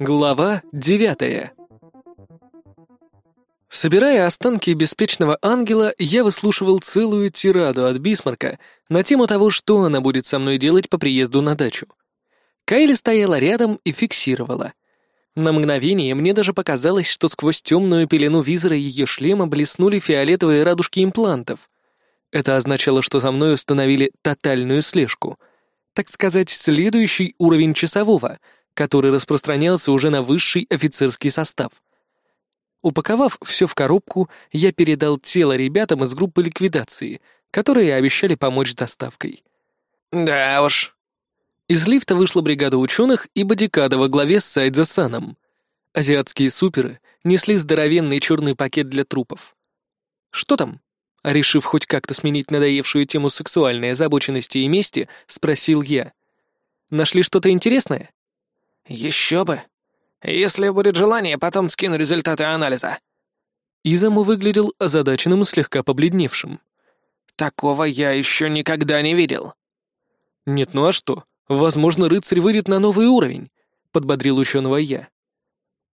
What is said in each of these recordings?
Глава девятая Собирая останки беспечного ангела, я выслушивал целую тираду от Бисмарка на тему того, что она будет со мной делать по приезду на дачу. Кайли стояла рядом и фиксировала. На мгновение мне даже показалось, что сквозь темную пелену визора ее шлема блеснули фиолетовые радужки имплантов. Это означало, что за мной установили тотальную слежку. Так сказать, следующий уровень часового, который распространялся уже на высший офицерский состав. Упаковав все в коробку, я передал тело ребятам из группы ликвидации, которые обещали помочь с доставкой. «Да уж». Из лифта вышла бригада ученых и бодикада во главе с Сайдзасаном. Азиатские суперы несли здоровенный черный пакет для трупов. «Что там?» Решив хоть как-то сменить надоевшую тему сексуальной озабоченности и мести, спросил я. «Нашли что-то интересное?» «Еще бы. Если будет желание, потом скину результаты анализа». Изаму выглядел озадаченным и слегка побледневшим. «Такого я еще никогда не видел». «Нет, ну а что? Возможно, рыцарь выйдет на новый уровень», — подбодрил ученого я.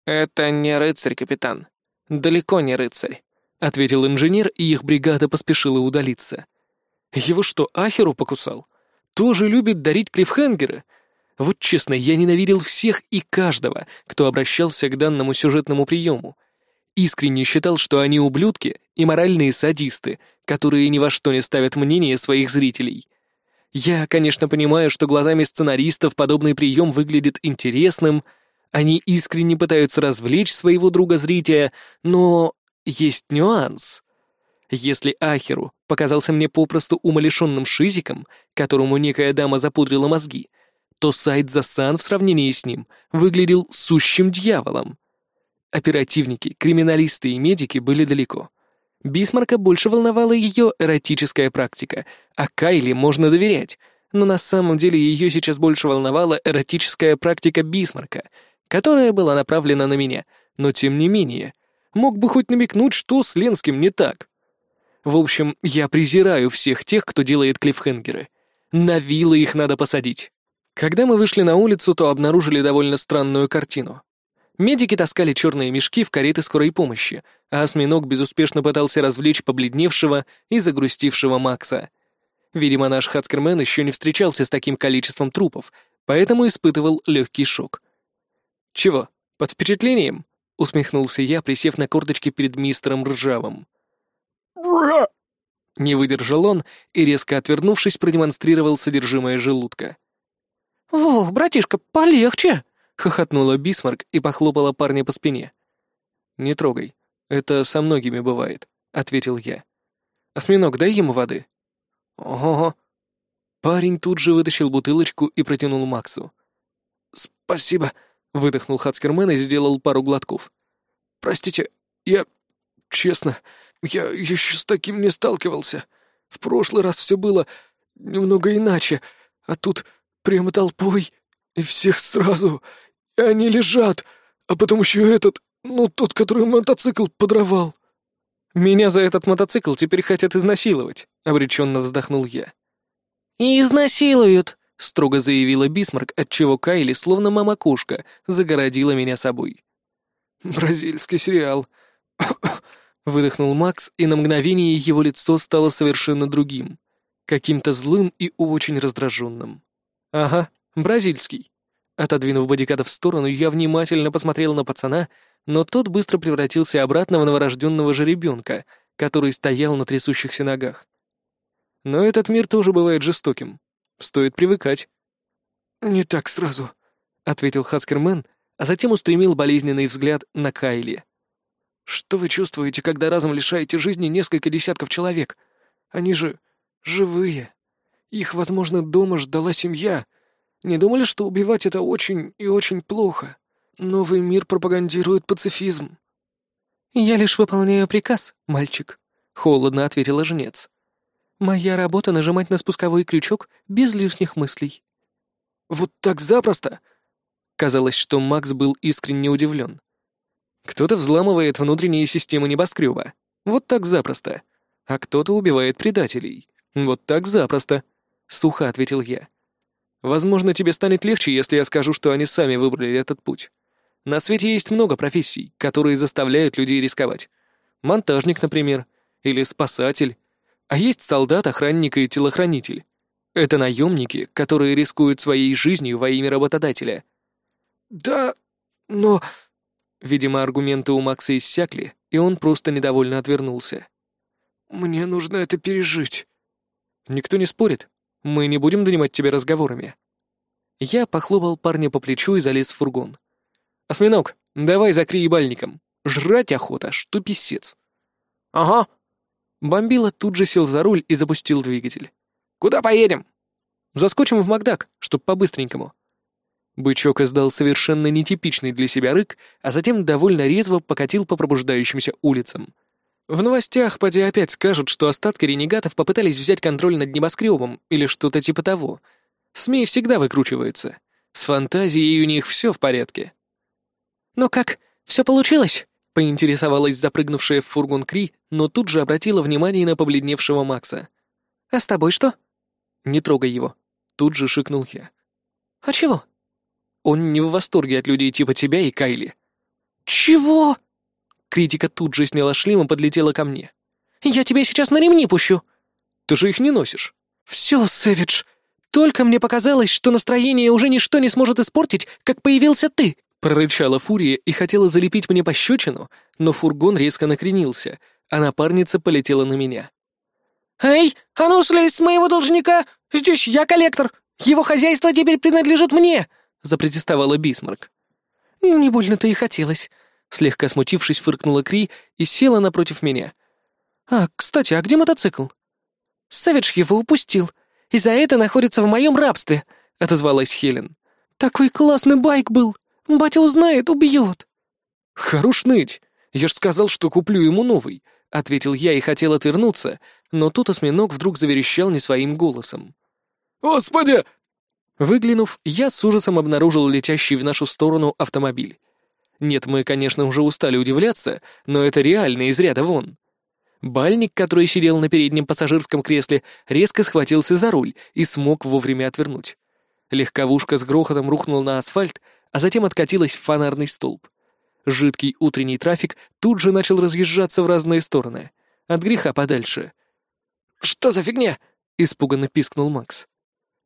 «Это не рыцарь, капитан. Далеко не рыцарь», — ответил инженер, и их бригада поспешила удалиться. «Его что, Ахеру покусал? Тоже любит дарить клиффхенгеры?» Вот честно, я ненавидел всех и каждого, кто обращался к данному сюжетному приему. Искренне считал, что они ублюдки и моральные садисты, которые ни во что не ставят мнение своих зрителей. Я, конечно, понимаю, что глазами сценаристов подобный прием выглядит интересным, они искренне пытаются развлечь своего друга-зрителя, но есть нюанс. Если Ахеру показался мне попросту умалишенным шизиком, которому некая дама запудрила мозги, то сайт Засан в сравнении с ним выглядел сущим дьяволом. Оперативники, криминалисты и медики были далеко. Бисмарка больше волновала ее эротическая практика, а Кайли можно доверять, но на самом деле ее сейчас больше волновала эротическая практика Бисмарка, которая была направлена на меня, но тем не менее, мог бы хоть намекнуть, что с Ленским не так. В общем, я презираю всех тех, кто делает клиффхенгеры. На вилы их надо посадить. Когда мы вышли на улицу, то обнаружили довольно странную картину. Медики таскали черные мешки в кареты скорой помощи, а осьминог безуспешно пытался развлечь побледневшего и загрустившего Макса. Видимо, наш Хацкермен еще не встречался с таким количеством трупов, поэтому испытывал легкий шок. «Чего, под впечатлением?» — усмехнулся я, присев на корточки перед мистером Ржавым. «Бра!» Не выдержал он и, резко отвернувшись, продемонстрировал содержимое желудка. «Во, братишка, полегче!» — хохотнула Бисмарк и похлопала парня по спине. «Не трогай. Это со многими бывает», — ответил я. «Осьминог, дай ему воды». «Ого». Парень тут же вытащил бутылочку и протянул Максу. «Спасибо», — выдохнул Хацкермен и сделал пару глотков. «Простите, я... честно, я еще с таким не сталкивался. В прошлый раз все было немного иначе, а тут прямо толпой, и всех сразу, и они лежат, а потом еще этот, ну, тот, который мотоцикл подровал». «Меня за этот мотоцикл теперь хотят изнасиловать», — обреченно вздохнул я. «И изнасилуют», — строго заявила Бисмарк, отчего Кайли, словно мама-кошка, загородила меня собой. «Бразильский сериал», — выдохнул Макс, и на мгновение его лицо стало совершенно другим, каким-то злым и очень раздраженным. «Ага, бразильский». Отодвинув бодиката в сторону, я внимательно посмотрел на пацана, но тот быстро превратился обратно в новорожденного жеребенка, который стоял на трясущихся ногах. Но этот мир тоже бывает жестоким. Стоит привыкать. «Не так сразу», — ответил Хацкермен, а затем устремил болезненный взгляд на Кайли. «Что вы чувствуете, когда разом лишаете жизни несколько десятков человек? Они же живые». Их, возможно, дома ждала семья. Не думали, что убивать это очень и очень плохо? Новый мир пропагандирует пацифизм». «Я лишь выполняю приказ, мальчик», — холодно ответила жнец. «Моя работа — нажимать на спусковой крючок без лишних мыслей». «Вот так запросто?» Казалось, что Макс был искренне удивлен. Кто-то взламывает внутренние системы небоскреба. Вот так запросто. А кто-то убивает предателей. Вот так запросто. — сухо ответил я. Возможно, тебе станет легче, если я скажу, что они сами выбрали этот путь. На свете есть много профессий, которые заставляют людей рисковать. Монтажник, например, или спасатель. А есть солдат, охранник и телохранитель. Это наемники, которые рискуют своей жизнью во имя работодателя. «Да, но...» Видимо, аргументы у Макса иссякли, и он просто недовольно отвернулся. «Мне нужно это пережить». «Никто не спорит. Мы не будем донимать тебя разговорами». Я похлопал парня по плечу и залез в фургон. «Осьминог, давай закри ебальником. Жрать охота, что писец». «Ага». Бомбила тут же сел за руль и запустил двигатель. «Куда поедем?» «Заскочим в Макдак, чтоб по-быстренькому». Бычок издал совершенно нетипичный для себя рык, а затем довольно резво покатил по пробуждающимся улицам. В новостях поди опять скажут, что остатки ренегатов попытались взять контроль над небоскребом или что-то типа того. СМИ всегда выкручиваются. С фантазией у них все в порядке. «Ну как, все получилось?» — поинтересовалась запрыгнувшая в фургон Кри, но тут же обратила внимание на побледневшего Макса. «А с тобой что?» «Не трогай его», — тут же шикнул я. «А чего?» Он не в восторге от людей типа тебя и Кайли». «Чего?» Критика тут же сняла шлем и подлетела ко мне. «Я тебя сейчас на ремни пущу». «Ты же их не носишь». «Все, Сэвидж. Только мне показалось, что настроение уже ничто не сможет испортить, как появился ты». Прорычала Фурия и хотела залепить мне пощечину, но фургон резко накренился, а напарница полетела на меня. «Эй, а ну слезь с моего должника! Здесь я коллектор! Его хозяйство теперь принадлежит мне!» — запротестовала Бисмарк. «Не больно-то и хотелось», — слегка смутившись, фыркнула Кри и села напротив меня. «А, кстати, а где мотоцикл?» «Сэвидж его упустил, и за это находится в моем рабстве», — отозвалась Хелен. «Такой классный байк был! Батя узнает, убьет!» «Хорош ныть! Я ж сказал, что куплю ему новый», — ответил я и хотел отвернуться, но тут осьминог вдруг заверещал не своим голосом. «Господи, Выглянув, я с ужасом обнаружил летящий в нашу сторону автомобиль. Нет, мы, конечно, уже устали удивляться, но это реально из ряда вон. Бальник, который сидел на переднем пассажирском кресле, резко схватился за руль и смог вовремя отвернуть. Легковушка с грохотом рухнула на асфальт, а затем откатилась в фонарный столб. Жидкий утренний трафик тут же начал разъезжаться в разные стороны. От греха подальше. «Что за фигня?» — испуганно пискнул Макс.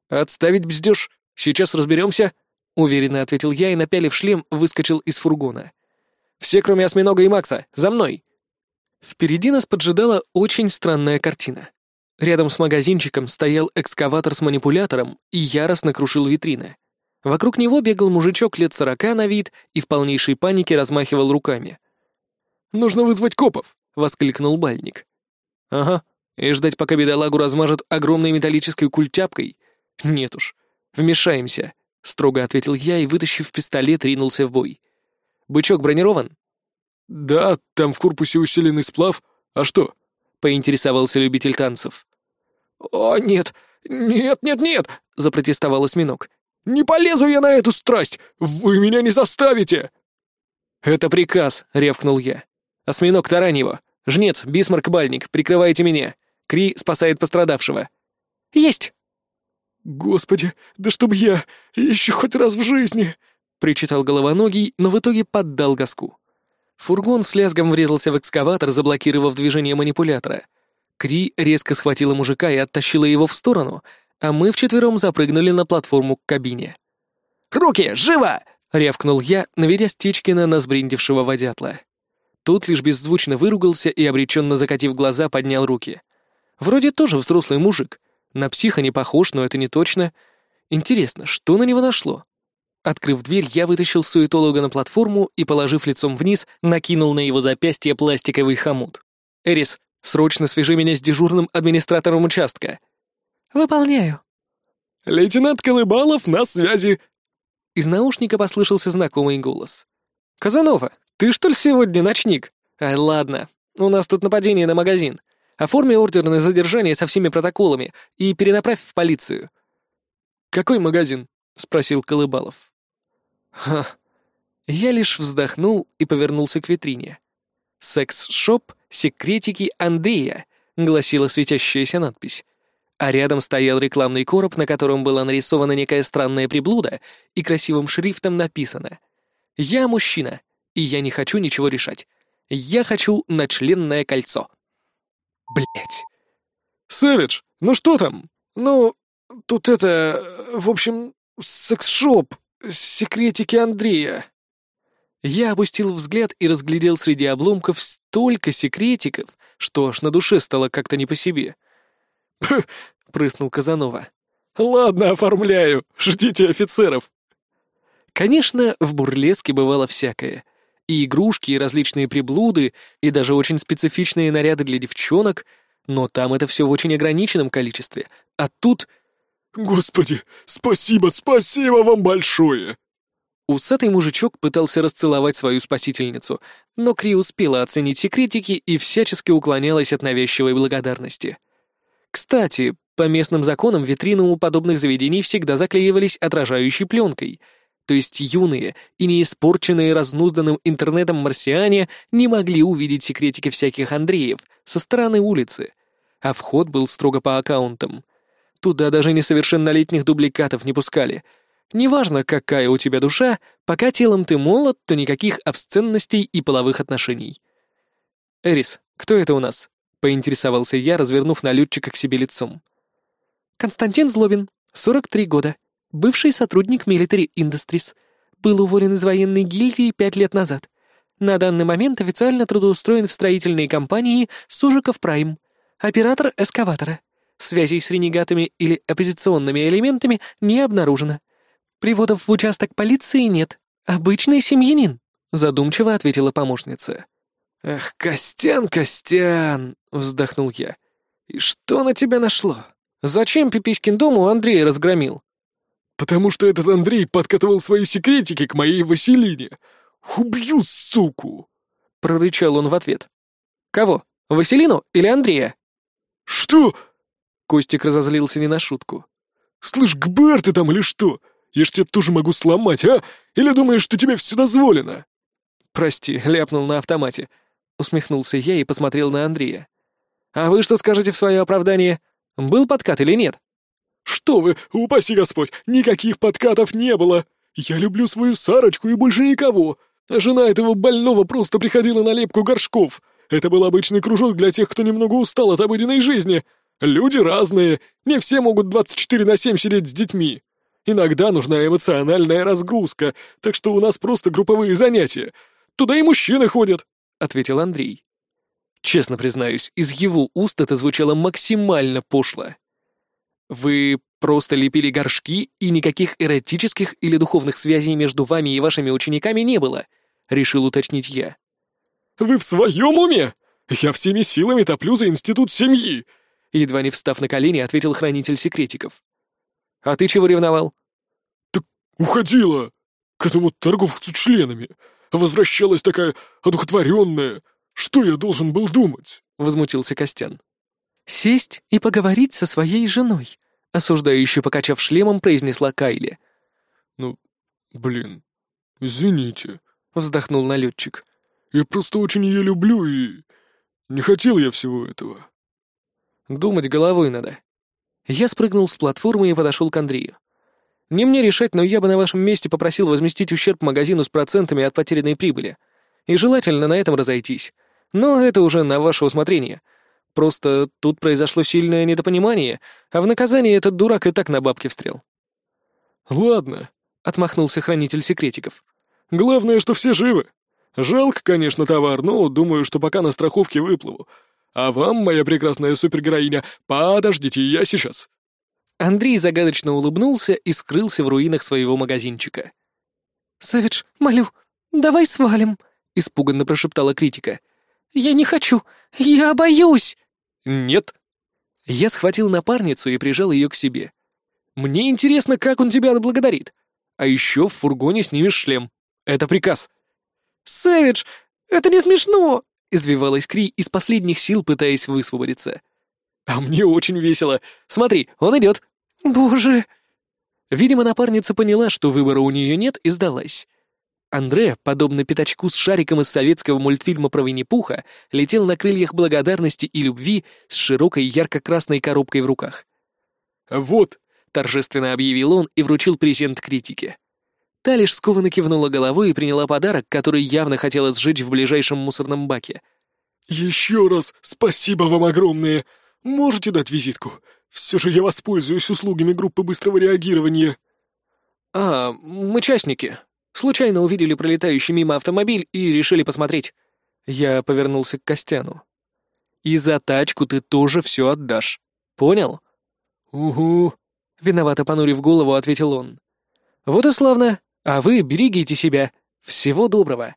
«Отставить бздёж, сейчас разберемся», — уверенно ответил я и, напялив шлем, выскочил из фургона. «Все, кроме осьминога и Макса, за мной!» Впереди нас поджидала очень странная картина. Рядом с магазинчиком стоял экскаватор с манипулятором и яростно крушил витрины. Вокруг него бегал мужичок лет сорока на вид и в полнейшей панике размахивал руками. «Нужно вызвать копов!» — воскликнул Бальник. «Ага, и ждать, пока бедолагу размажет огромной металлической культяпкой, «Нет уж, вмешаемся», — строго ответил я и, вытащив пистолет, ринулся в бой. «Бычок бронирован?» «Да, там в корпусе усиленный сплав. А что?» — поинтересовался любитель танцев. «О, нет, нет, нет, нет!» — запротестовал осьминог. «Не полезу я на эту страсть! Вы меня не заставите!» «Это приказ», — рявкнул я. «Осьминог, тарань его! Жнец, Бисмарк, Бальник, прикрывайте меня! Кри спасает пострадавшего!» «Есть!» «Господи, да чтоб я еще хоть раз в жизни!» — причитал головоногий, но в итоге поддал газку. Фургон с лязгом врезался в экскаватор, заблокировав движение манипулятора. Кри резко схватила мужика и оттащила его в сторону, а мы вчетвером запрыгнули на платформу к кабине. «Руки, живо!» — рявкнул я, наведя Стечкина на сбриндившего водятла. Тут лишь беззвучно выругался и, обреченно закатив глаза, поднял руки. Вроде тоже взрослый мужик, на психа не похож, но это не точно. Интересно, что на него нашло? Открыв дверь, я вытащил суетолога на платформу и, положив лицом вниз, накинул на его запястье пластиковый хомут. «Эрис, срочно свяжи меня с дежурным администратором участка». «Выполняю». «Лейтенант Колыбалов на связи». Из наушника послышался знакомый голос. «Казанова, ты что ли сегодня ночник? Ай, ладно, у нас тут нападение на магазин. Оформи ордер на задержание со всеми протоколами и перенаправь в полицию». «Какой магазин?» — спросил Колыбалов. «Ха». Я лишь вздохнул и повернулся к витрине. «Секс-шоп секретики Андрея», — гласила светящаяся надпись. а рядом стоял рекламный короб, на котором была нарисована некая странная приблуда, и красивым шрифтом написано «Я мужчина, и я не хочу ничего решать. Я хочу на членное кольцо». Блять. «Сэвидж, ну что там? Ну, тут это... В общем, секс-шоп, секретики Андрея». Я опустил взгляд и разглядел среди обломков столько секретиков, что аж на душе стало как-то не по себе. — прыснул Казанова. «Ладно, оформляю. Ждите офицеров». Конечно, в бурлеске бывало всякое. И игрушки, и различные приблуды, и даже очень специфичные наряды для девчонок, но там это все в очень ограниченном количестве. А тут... «Господи, спасибо, спасибо вам большое!» Усатый мужичок пытался расцеловать свою спасительницу, но Кри успела оценить секретики и всячески уклонялась от навязчивой благодарности. Кстати, по местным законам витрины у подобных заведений всегда заклеивались отражающей пленкой, то есть юные и не испорченные разнузданным интернетом марсиане не могли увидеть секретики всяких Андреев со стороны улицы, а вход был строго по аккаунтам. Туда даже несовершеннолетних дубликатов не пускали. Неважно, какая у тебя душа, пока телом ты молод, то никаких обсценностей и половых отношений. «Эрис, кто это у нас?» — поинтересовался я, развернув налетчика к себе лицом. «Константин Злобин, 43 года, бывший сотрудник Military Industries, был уволен из военной гильдии пять лет назад. На данный момент официально трудоустроен в строительной компании «Сужиков Прайм», оператор эскаватора. Связей с ренегатами или оппозиционными элементами не обнаружено. Приводов в участок полиции нет. Обычный семьянин», — задумчиво ответила помощница. «Эх, Костян, Костян!» — вздохнул я. «И что на тебя нашло? Зачем Пиписькин дом у Андрея разгромил?» «Потому что этот Андрей подкатывал свои секретики к моей Василине. Убью, суку!» — прорычал он в ответ. «Кого? Василину или Андрея?» «Что?» Костик разозлился не на шутку. «Слышь, ГБР ты там или что? Я ж тебя тоже могу сломать, а? Или думаешь, что тебе все дозволено?» «Прости», — ляпнул на автомате. Усмехнулся я и посмотрел на Андрея. «А вы что скажете в свое оправдание? Был подкат или нет?» «Что вы, упаси Господь, никаких подкатов не было! Я люблю свою Сарочку и больше никого! Жена этого больного просто приходила на лепку горшков. Это был обычный кружок для тех, кто немного устал от обыденной жизни. Люди разные, не все могут 24 на 7 сидеть с детьми. Иногда нужна эмоциональная разгрузка, так что у нас просто групповые занятия. Туда и мужчины ходят ответил Андрей. Честно признаюсь, из его уст это звучало максимально пошло. Вы просто лепили горшки, и никаких эротических или духовных связей между вами и вашими учениками не было, решил уточнить я. Вы в своем уме? Я всеми силами топлю за институт семьи, едва не встав на колени, ответил хранитель секретиков. А ты чего ревновал? Так уходила к этому торговцу членами. Возвращалась такая одухотворенная. Что я должен был думать?» — возмутился Костян. «Сесть и поговорить со своей женой», — осуждающе покачав шлемом, произнесла Кайли. «Ну, блин, извините», — вздохнул налетчик. «Я просто очень ее люблю и... не хотел я всего этого». «Думать головой надо». Я спрыгнул с платформы и подошел к Андрею. Не мне решать, но я бы на вашем месте попросил возместить ущерб магазину с процентами от потерянной прибыли. И желательно на этом разойтись. Но это уже на ваше усмотрение. Просто тут произошло сильное недопонимание, а в наказание этот дурак и так на бабки встрел». «Ладно», — отмахнулся хранитель секретиков. «Главное, что все живы. Жалко, конечно, товар, но думаю, что пока на страховке выплыву. А вам, моя прекрасная супергероиня, подождите, я сейчас». Андрей загадочно улыбнулся и скрылся в руинах своего магазинчика. «Савидж, молю, давай свалим», — испуганно прошептала критика. «Я не хочу, я боюсь». «Нет». Я схватил напарницу и прижал ее к себе. «Мне интересно, как он тебя отблагодарит. А еще в фургоне снимешь шлем. Это приказ». «Сэвидж, это не смешно!» — извивалась Кри из последних сил, пытаясь высвободиться. «А мне очень весело. Смотри, он идет. «Боже!» Видимо, напарница поняла, что выбора у нее нет, и сдалась. Андре, подобно пятачку с шариком из советского мультфильма про Винни-Пуха, летел на крыльях благодарности и любви с широкой ярко-красной коробкой в руках. «Вот», — торжественно объявил он и вручил презент критике. Та лишь скованно кивнула головой и приняла подарок, который явно хотела сжечь в ближайшем мусорном баке. «Еще раз спасибо вам огромное! Можете дать визитку? Все же я воспользуюсь услугами группы быстрого реагирования». «А, мы частники. Случайно увидели пролетающий мимо автомобиль и решили посмотреть». Я повернулся к Костяну. «И за тачку ты тоже все отдашь. Понял?» «Угу», — виновато понурив голову, ответил он. «Вот и славно. А вы берегите себя. Всего доброго».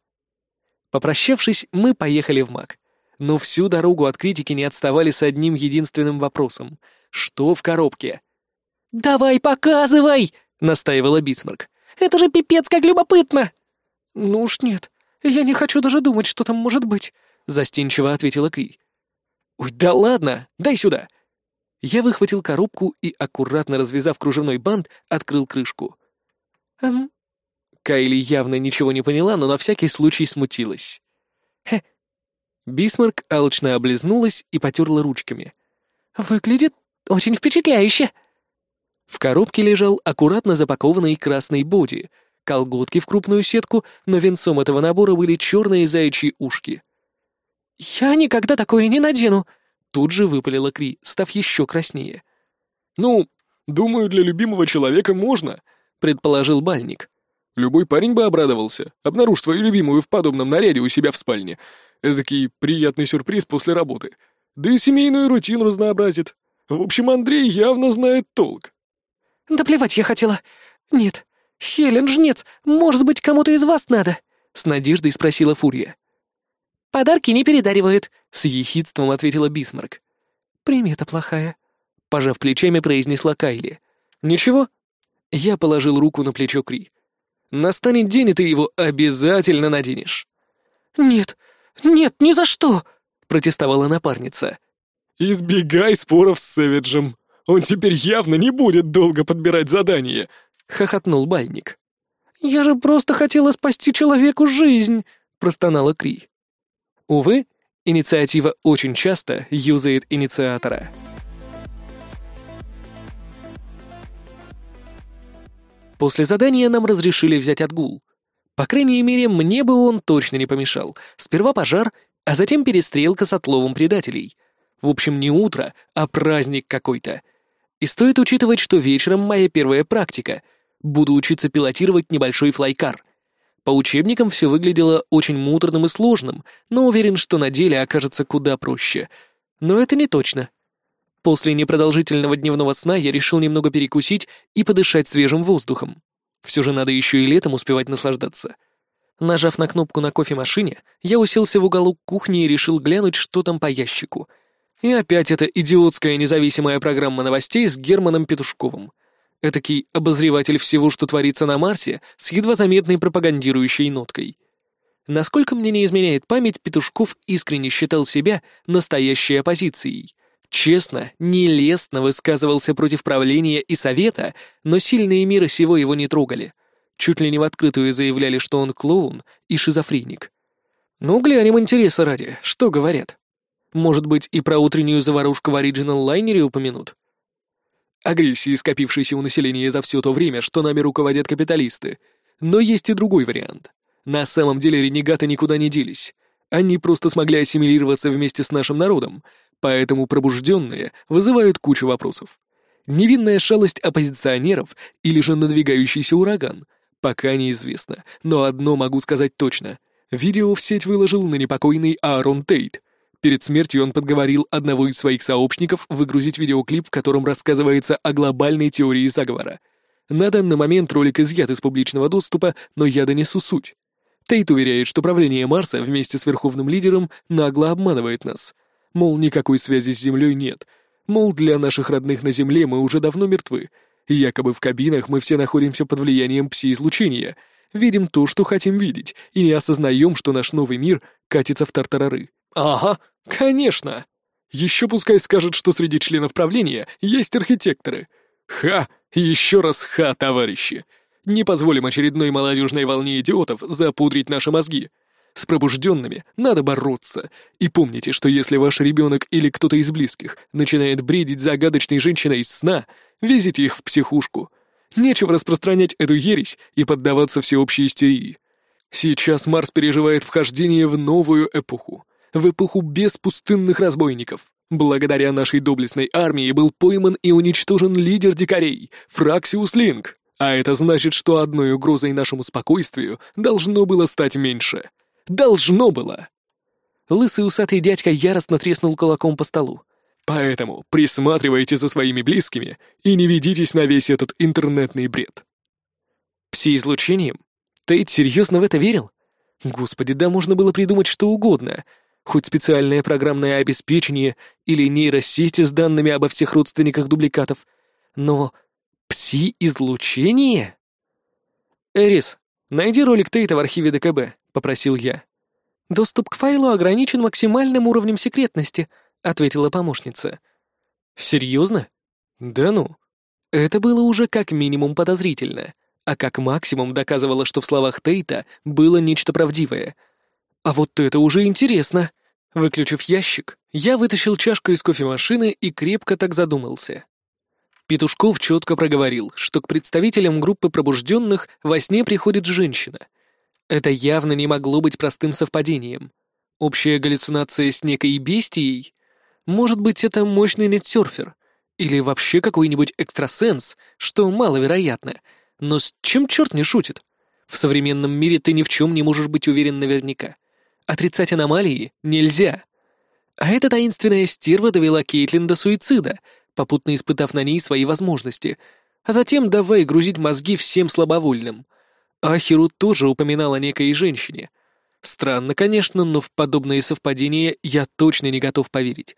Попрощавшись, мы поехали в МАК. Но всю дорогу от критики не отставали с одним единственным вопросом. Что в коробке? «Давай показывай!» — настаивала Бисмарк. «Это же пипец как любопытно!» «Ну уж нет, я не хочу даже думать, что там может быть», — застенчиво ответила Кри. «Ой, да ладно, дай сюда!» Я выхватил коробку и, аккуратно развязав кружевной бант, открыл крышку. «Эм...» Кайли явно ничего не поняла, но на всякий случай смутилась. «Хе...» Бисмарк алчно облизнулась и потерла ручками. «Выглядит очень впечатляюще!» В коробке лежал аккуратно запакованный красный боди, колготки в крупную сетку, но венцом этого набора были черные заячьи ушки. «Я никогда такое не надену!» Тут же выпалила Кри, став еще краснее. «Ну, думаю, для любимого человека можно», — предположил Бальник. «Любой парень бы обрадовался, обнаружь свою любимую в подобном наряде у себя в спальне. Эдакий приятный сюрприз после работы. Да и семейную рутину разнообразит. В общем, Андрей явно знает толк». «Да плевать я хотела. Нет. Хелен, жнец, может быть, кому-то из вас надо?» С надеждой спросила Фурия. «Подарки не передаривают», — с ехидством ответила Бисмарк. «Примета плохая», — пожав плечами, произнесла Кайли. «Ничего?» Я положил руку на плечо Кри. «Настанет день, и ты его обязательно наденешь». «Нет, нет, ни за что!» — протестовала напарница. «Избегай споров с Сэвиджем», он теперь явно не будет долго подбирать задания!» — хохотнул Бальник. «Я же просто хотела спасти человеку жизнь!» — простонала Кри. Увы, инициатива очень часто юзает инициатора. После задания нам разрешили взять отгул. По крайней мере, мне бы он точно не помешал. Сперва пожар, а затем перестрелка с отловом предателей. В общем, не утро, а праздник какой-то — и стоит учитывать, что вечером моя первая практика. Буду учиться пилотировать небольшой флайкар. По учебникам все выглядело очень муторным и сложным, но уверен, что на деле окажется куда проще. Но это не точно. После непродолжительного дневного сна я решил немного перекусить и подышать свежим воздухом. Все же надо еще и летом успевать наслаждаться. Нажав на кнопку на кофемашине, я уселся в уголок кухни и решил глянуть, что там по ящику — и опять эта идиотская независимая программа новостей с Германом Петушковым. Этакий обозреватель всего, что творится на Марсе, с едва заметной пропагандирующей ноткой. Насколько мне не изменяет память, Петушков искренне считал себя настоящей оппозицией. Честно, нелестно высказывался против правления и совета, но сильные мира сего его не трогали. Чуть ли не в открытую заявляли, что он клоун и шизофреник. Ну, глянем интереса ради, что говорят. Может быть, и про утреннюю заварушку в оригинал-лайнере упомянут? Агрессии, скопившейся у населения за все то время, что нами руководят капиталисты. Но есть и другой вариант. На самом деле ренегаты никуда не делись. Они просто смогли ассимилироваться вместе с нашим народом, поэтому пробужденные вызывают кучу вопросов. Невинная шалость оппозиционеров или же надвигающийся ураган, пока неизвестно, но одно могу сказать точно. Видео в сеть выложил на непокойный Аарон Тейт, Перед смертью он подговорил одного из своих сообщников выгрузить видеоклип, в котором рассказывается о глобальной теории заговора. На данный момент ролик изъят из публичного доступа, но я донесу суть. Тейт уверяет, что правление Марса вместе с верховным лидером нагло обманывает нас. Мол, никакой связи с Землей нет. Мол, для наших родных на Земле мы уже давно мертвы. Якобы в кабинах мы все находимся под влиянием пси-излучения, видим то, что хотим видеть, и не осознаем, что наш новый мир катится в тартарары. Ага, Конечно. Еще пускай скажет, что среди членов правления есть архитекторы. Ха! Еще раз ха, товарищи! Не позволим очередной молодежной волне идиотов запудрить наши мозги. С пробужденными надо бороться. И помните, что если ваш ребенок или кто-то из близких начинает бредить загадочной женщиной из сна, везите их в психушку. Нечего распространять эту ересь и поддаваться всеобщей истерии. Сейчас Марс переживает вхождение в новую эпоху. В эпоху без пустынных разбойников. Благодаря нашей доблестной армии был пойман и уничтожен лидер дикарей, Фраксиус Линк. А это значит, что одной угрозой нашему спокойствию должно было стать меньше. Должно было. Лысый усатый дядька яростно треснул кулаком по столу. Поэтому присматривайте за своими близкими и не ведитесь на весь этот интернетный бред. Пси-излучением? Тейт серьезно в это верил? Господи, да можно было придумать что угодно. Хоть специальное программное обеспечение или нейросети с данными обо всех родственниках дубликатов. Но пси-излучение? Эрис, найди ролик Тейта в архиве ДКБ. — попросил я. «Доступ к файлу ограничен максимальным уровнем секретности», — ответила помощница. «Серьезно? Да ну». Это было уже как минимум подозрительно, а как максимум доказывало, что в словах Тейта было нечто правдивое. А вот это уже интересно. Выключив ящик, я вытащил чашку из кофемашины и крепко так задумался. Петушков четко проговорил, что к представителям группы пробужденных во сне приходит женщина — это явно не могло быть простым совпадением. Общая галлюцинация с некой бестией? Может быть, это мощный нетсерфер? Или вообще какой-нибудь экстрасенс, что маловероятно. Но с чем черт не шутит? В современном мире ты ни в чем не можешь быть уверен наверняка. Отрицать аномалии нельзя. А эта таинственная стерва довела Кейтлин до суицида, попутно испытав на ней свои возможности, а затем давай грузить мозги всем слабовольным. Ахиру тоже упоминал о некой женщине. Странно, конечно, но в подобные совпадения я точно не готов поверить.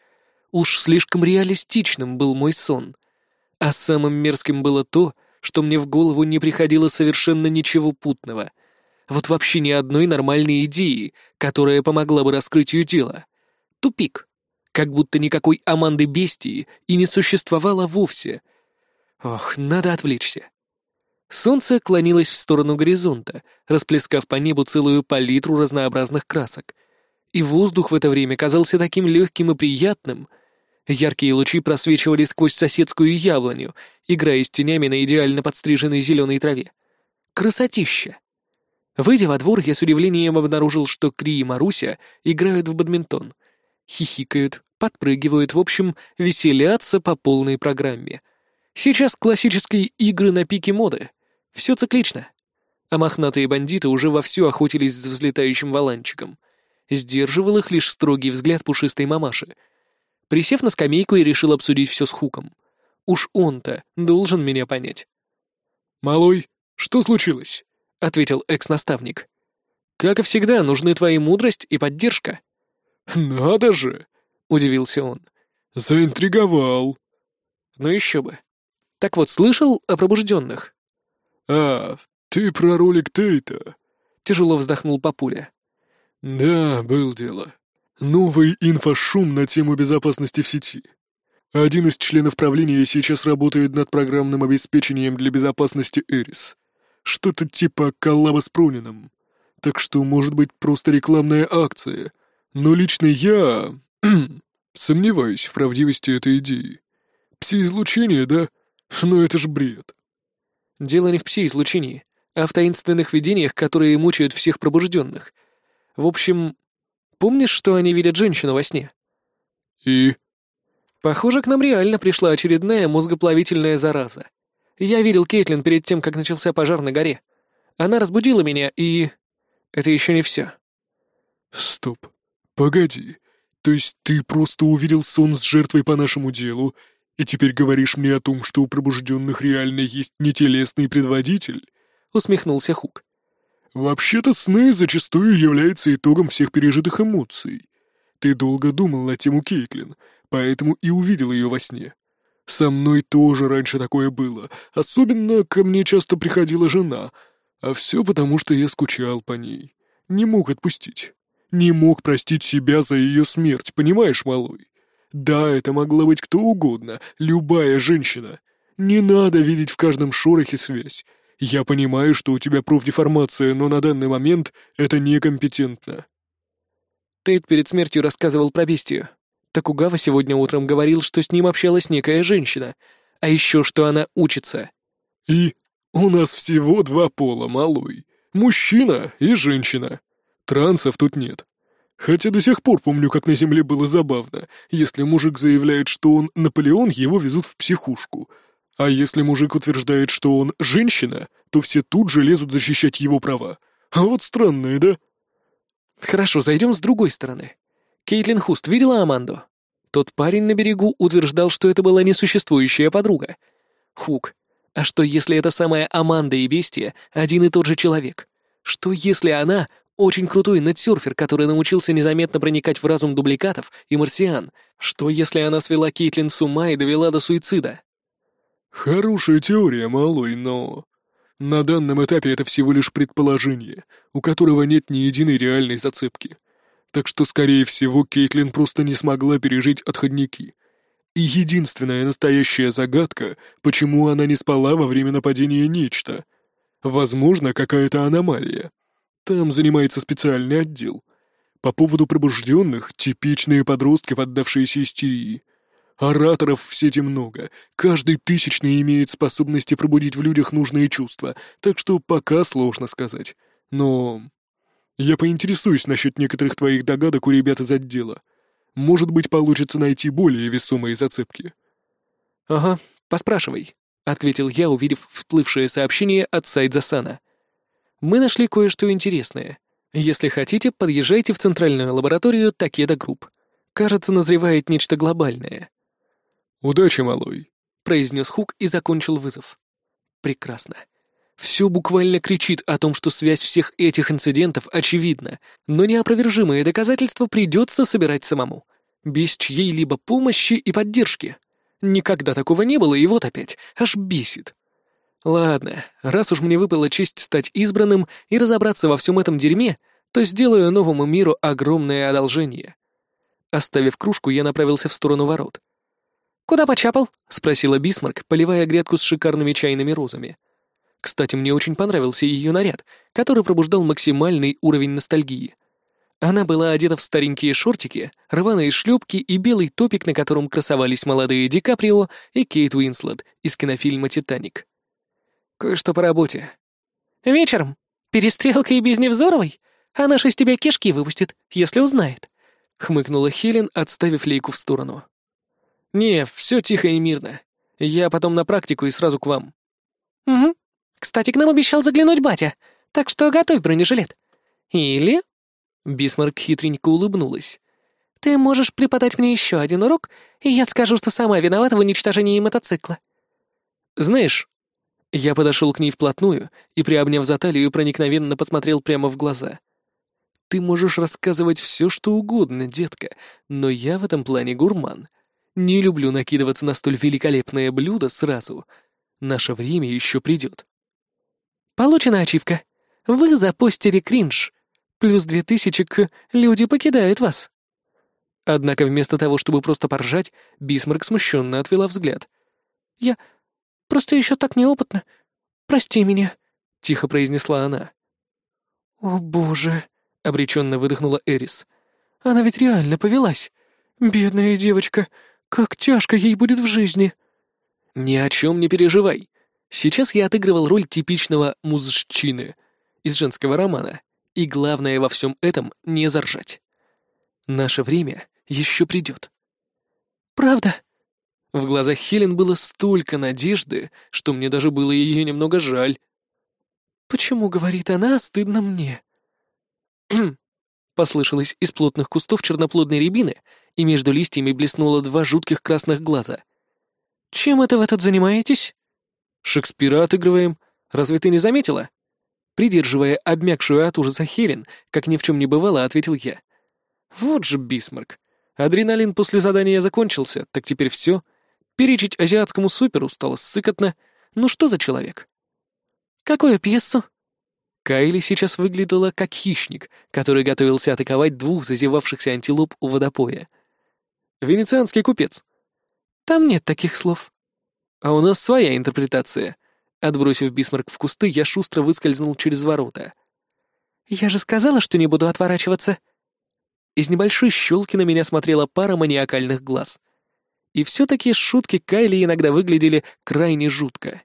Уж слишком реалистичным был мой сон. А самым мерзким было то, что мне в голову не приходило совершенно ничего путного. Вот вообще ни одной нормальной идеи, которая помогла бы раскрытию дела. Тупик. Как будто никакой Аманды Бестии и не существовало вовсе. Ох, надо отвлечься. Солнце клонилось в сторону горизонта, расплескав по небу целую палитру разнообразных красок. И воздух в это время казался таким легким и приятным. Яркие лучи просвечивали сквозь соседскую яблоню, играя с тенями на идеально подстриженной зеленой траве. Красотища! Выйдя во двор, я с удивлением обнаружил, что Кри и Маруся играют в бадминтон. Хихикают, подпрыгивают, в общем, веселятся по полной программе. Сейчас классические игры на пике моды. Все циклично. А мохнатые бандиты уже вовсю охотились за взлетающим валанчиком. Сдерживал их лишь строгий взгляд пушистой мамаши. Присев на скамейку, я решил обсудить все с Хуком. Уж он-то должен меня понять. «Малой, что случилось?» — ответил экс-наставник. «Как и всегда, нужны твои мудрость и поддержка». «Надо же!» — удивился он. «Заинтриговал». «Ну еще бы. Так вот, слышал о пробужденных?» «А, ты про ролик Тейта?» — тяжело вздохнул Папуля. «Да, был дело. Новый инфошум на тему безопасности в сети. Один из членов правления сейчас работает над программным обеспечением для безопасности Эрис. Что-то типа коллаба с Пронином. Так что, может быть, просто рекламная акция. Но лично я... сомневаюсь в правдивости этой идеи. Пси-излучение, да? Но это ж бред. Дело не в пси-излучении, а в таинственных видениях, которые мучают всех пробужденных. В общем, помнишь, что они видят женщину во сне? И? Похоже, к нам реально пришла очередная мозгоплавительная зараза. Я видел Кейтлин перед тем, как начался пожар на горе. Она разбудила меня, и... Это еще не все. Стоп. Погоди. То есть ты просто увидел сон с жертвой по нашему делу и теперь говоришь мне о том, что у пробужденных реально есть нетелесный предводитель?» — усмехнулся Хук. «Вообще-то сны зачастую являются итогом всех пережитых эмоций. Ты долго думал на тему Кейтлин, поэтому и увидел ее во сне. Со мной тоже раньше такое было, особенно ко мне часто приходила жена, а все потому, что я скучал по ней. Не мог отпустить. Не мог простить себя за ее смерть, понимаешь, малой? Да, это могла быть кто угодно, любая женщина. Не надо видеть в каждом шорохе связь. Я понимаю, что у тебя профдеформация, но на данный момент это некомпетентно». Тейт перед смертью рассказывал про бестию. Такугава сегодня утром говорил, что с ним общалась некая женщина, а еще что она учится. «И у нас всего два пола, малой. Мужчина и женщина. Трансов тут нет. Хотя до сих пор помню, как на Земле было забавно. Если мужик заявляет, что он Наполеон, его везут в психушку. А если мужик утверждает, что он женщина, то все тут же лезут защищать его права. А вот странные, да? Хорошо, зайдем с другой стороны. Кейтлин Хуст видела Аманду? Тот парень на берегу утверждал, что это была несуществующая подруга. Хук, а что если это самая Аманда и Бестия один и тот же человек? Что если она очень крутой нетсерфер, который научился незаметно проникать в разум дубликатов и марсиан? Что если она свела Кейтлин с ума и довела до суицида? Хорошая теория, малой, но... На данном этапе это всего лишь предположение, у которого нет ни единой реальной зацепки. Так что, скорее всего, Кейтлин просто не смогла пережить отходники. И единственная настоящая загадка, почему она не спала во время нападения нечто. Возможно, какая-то аномалия. Там занимается специальный отдел. По поводу пробужденных — типичные подростки, поддавшиеся истерии. Ораторов в сети много, каждый тысячный имеет способности пробудить в людях нужные чувства, так что пока сложно сказать. Но я поинтересуюсь насчет некоторых твоих догадок у ребят из отдела. Может быть, получится найти более весомые зацепки. «Ага, поспрашивай», — ответил я, увидев всплывшее сообщение от Сайдзасана мы нашли кое-что интересное. Если хотите, подъезжайте в центральную лабораторию Такеда Групп. Кажется, назревает нечто глобальное». «Удачи, малой», — произнес Хук и закончил вызов. «Прекрасно. Все буквально кричит о том, что связь всех этих инцидентов очевидна, но неопровержимые доказательства придется собирать самому, без чьей-либо помощи и поддержки. Никогда такого не было, и вот опять, аж бесит. Ладно, раз уж мне выпала честь стать избранным и разобраться во всем этом дерьме, то сделаю новому миру огромное одолжение. Оставив кружку, я направился в сторону ворот. «Куда почапал?» — спросила Бисмарк, поливая грядку с шикарными чайными розами. Кстати, мне очень понравился ее наряд, который пробуждал максимальный уровень ностальгии. Она была одета в старенькие шортики, рваные шлепки и белый топик, на котором красовались молодые Ди Каприо и Кейт Уинслет из кинофильма «Титаник». Кое-что по работе. Вечером? Перестрелка и без Невзоровой? Она же из тебя кишки выпустит, если узнает. Хмыкнула Хелен, отставив лейку в сторону. Не, все тихо и мирно. Я потом на практику и сразу к вам. Угу. Кстати, к нам обещал заглянуть батя, так что готовь бронежилет. Или... Бисмарк хитренько улыбнулась. «Ты можешь преподать мне еще один урок, и я скажу, что сама виновата в уничтожении мотоцикла». «Знаешь, я подошел к ней вплотную и, приобняв за талию, проникновенно посмотрел прямо в глаза. «Ты можешь рассказывать все, что угодно, детка, но я в этом плане гурман. Не люблю накидываться на столь великолепное блюдо сразу. Наше время еще придет». «Получена ачивка. Вы запостили кринж. Плюс две тысячи к «Люди покидают вас». Однако вместо того, чтобы просто поржать, Бисмарк смущенно отвела взгляд. «Я... Просто еще так неопытно. Прости меня», — тихо произнесла она. «О, боже», — обреченно выдохнула Эрис. «Она ведь реально повелась. Бедная девочка, как тяжко ей будет в жизни». «Ни о чем не переживай. Сейчас я отыгрывал роль типичного мужчины из женского романа, и главное во всем этом — не заржать. Наше время еще придет». «Правда?» В глазах Хелен было столько надежды, что мне даже было ее немного жаль. «Почему, — говорит она, — стыдно мне?» Послышалось из плотных кустов черноплодной рябины, и между листьями блеснуло два жутких красных глаза. «Чем это вы тут занимаетесь?» «Шекспира отыгрываем. Разве ты не заметила?» Придерживая обмякшую от ужаса Хелен, как ни в чем не бывало, ответил я. «Вот же Бисмарк. Адреналин после задания закончился, так теперь все. Перечить азиатскому суперу стало сыкотно. Ну что за человек? Какую пьесу? Кайли сейчас выглядела как хищник, который готовился атаковать двух зазевавшихся антилоп у водопоя. «Венецианский купец». «Там нет таких слов». «А у нас своя интерпретация. Отбросив Бисмарк в кусты, я шустро выскользнул через ворота. «Я же сказала, что не буду отворачиваться!» Из небольшой щелки на меня смотрела пара маниакальных глаз. И все-таки шутки Кайли иногда выглядели крайне жутко.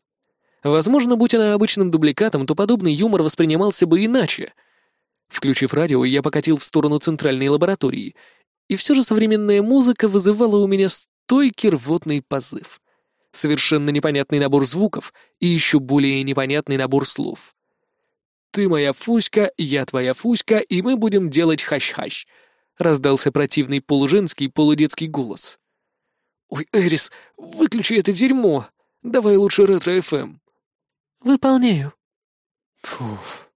Возможно, будь она обычным дубликатом, то подобный юмор воспринимался бы иначе. Включив радио, я покатил в сторону центральной лаборатории, и все же современная музыка вызывала у меня стойкий рвотный позыв. Совершенно непонятный набор звуков и еще более непонятный набор слов. «Ты моя Фуська, я твоя Фуська, и мы будем делать хащ-хащ», — раздался противный полуженский полудетский голос. «Ой, Эрис, выключи это дерьмо! Давай лучше Ретро FM!» «Выполняю». Фуф.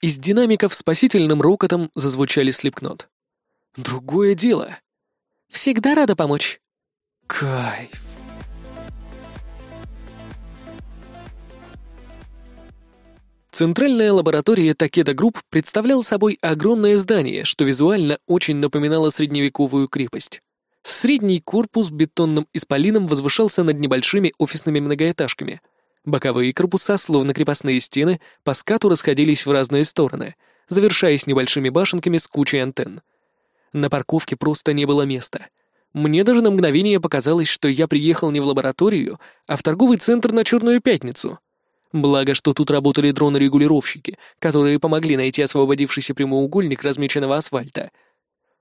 Из динамиков спасительным рокотом зазвучали Slipknot. «Другое дело». «Всегда рада помочь». «Кайф». Центральная лаборатория Такеда Групп представляла собой огромное здание, что визуально очень напоминало средневековую крепость. Средний корпус бетонным исполином возвышался над небольшими офисными многоэтажками — Боковые корпуса, словно крепостные стены, по скату расходились в разные стороны, завершаясь небольшими башенками с кучей антенн. На парковке просто не было места. Мне даже на мгновение показалось, что я приехал не в лабораторию, а в торговый центр на Черную Пятницу. Благо, что тут работали дроны-регулировщики, которые помогли найти освободившийся прямоугольник размеченного асфальта.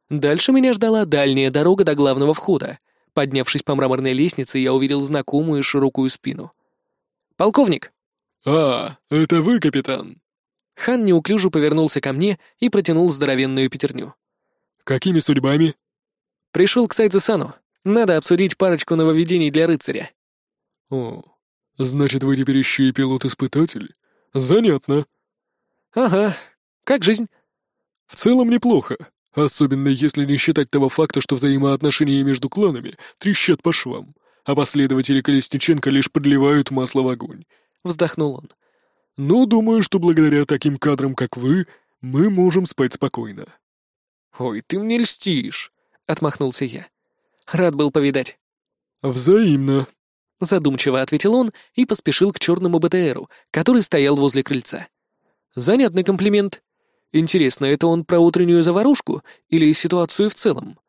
Дальше меня ждала дальняя дорога до главного входа. Поднявшись по мраморной лестнице, я увидел знакомую широкую спину — «Полковник!» «А, это вы, капитан?» Хан неуклюже повернулся ко мне и протянул здоровенную пятерню. «Какими судьбами?» «Пришел к Сайдзесану. Надо обсудить парочку нововведений для рыцаря». «О, значит, вы теперь еще и пилот-испытатель? Занятно». «Ага. Как жизнь?» «В целом неплохо, особенно если не считать того факта, что взаимоотношения между кланами трещат по швам а последователи Колесниченко лишь подливают масло в огонь», — вздохнул он. «Но думаю, что благодаря таким кадрам, как вы, мы можем спать спокойно». «Ой, ты мне льстишь», — отмахнулся я. «Рад был повидать». «Взаимно», — задумчиво ответил он и поспешил к черному БТРу, который стоял возле крыльца. «Занятный комплимент. Интересно, это он про утреннюю заварушку или ситуацию в целом?»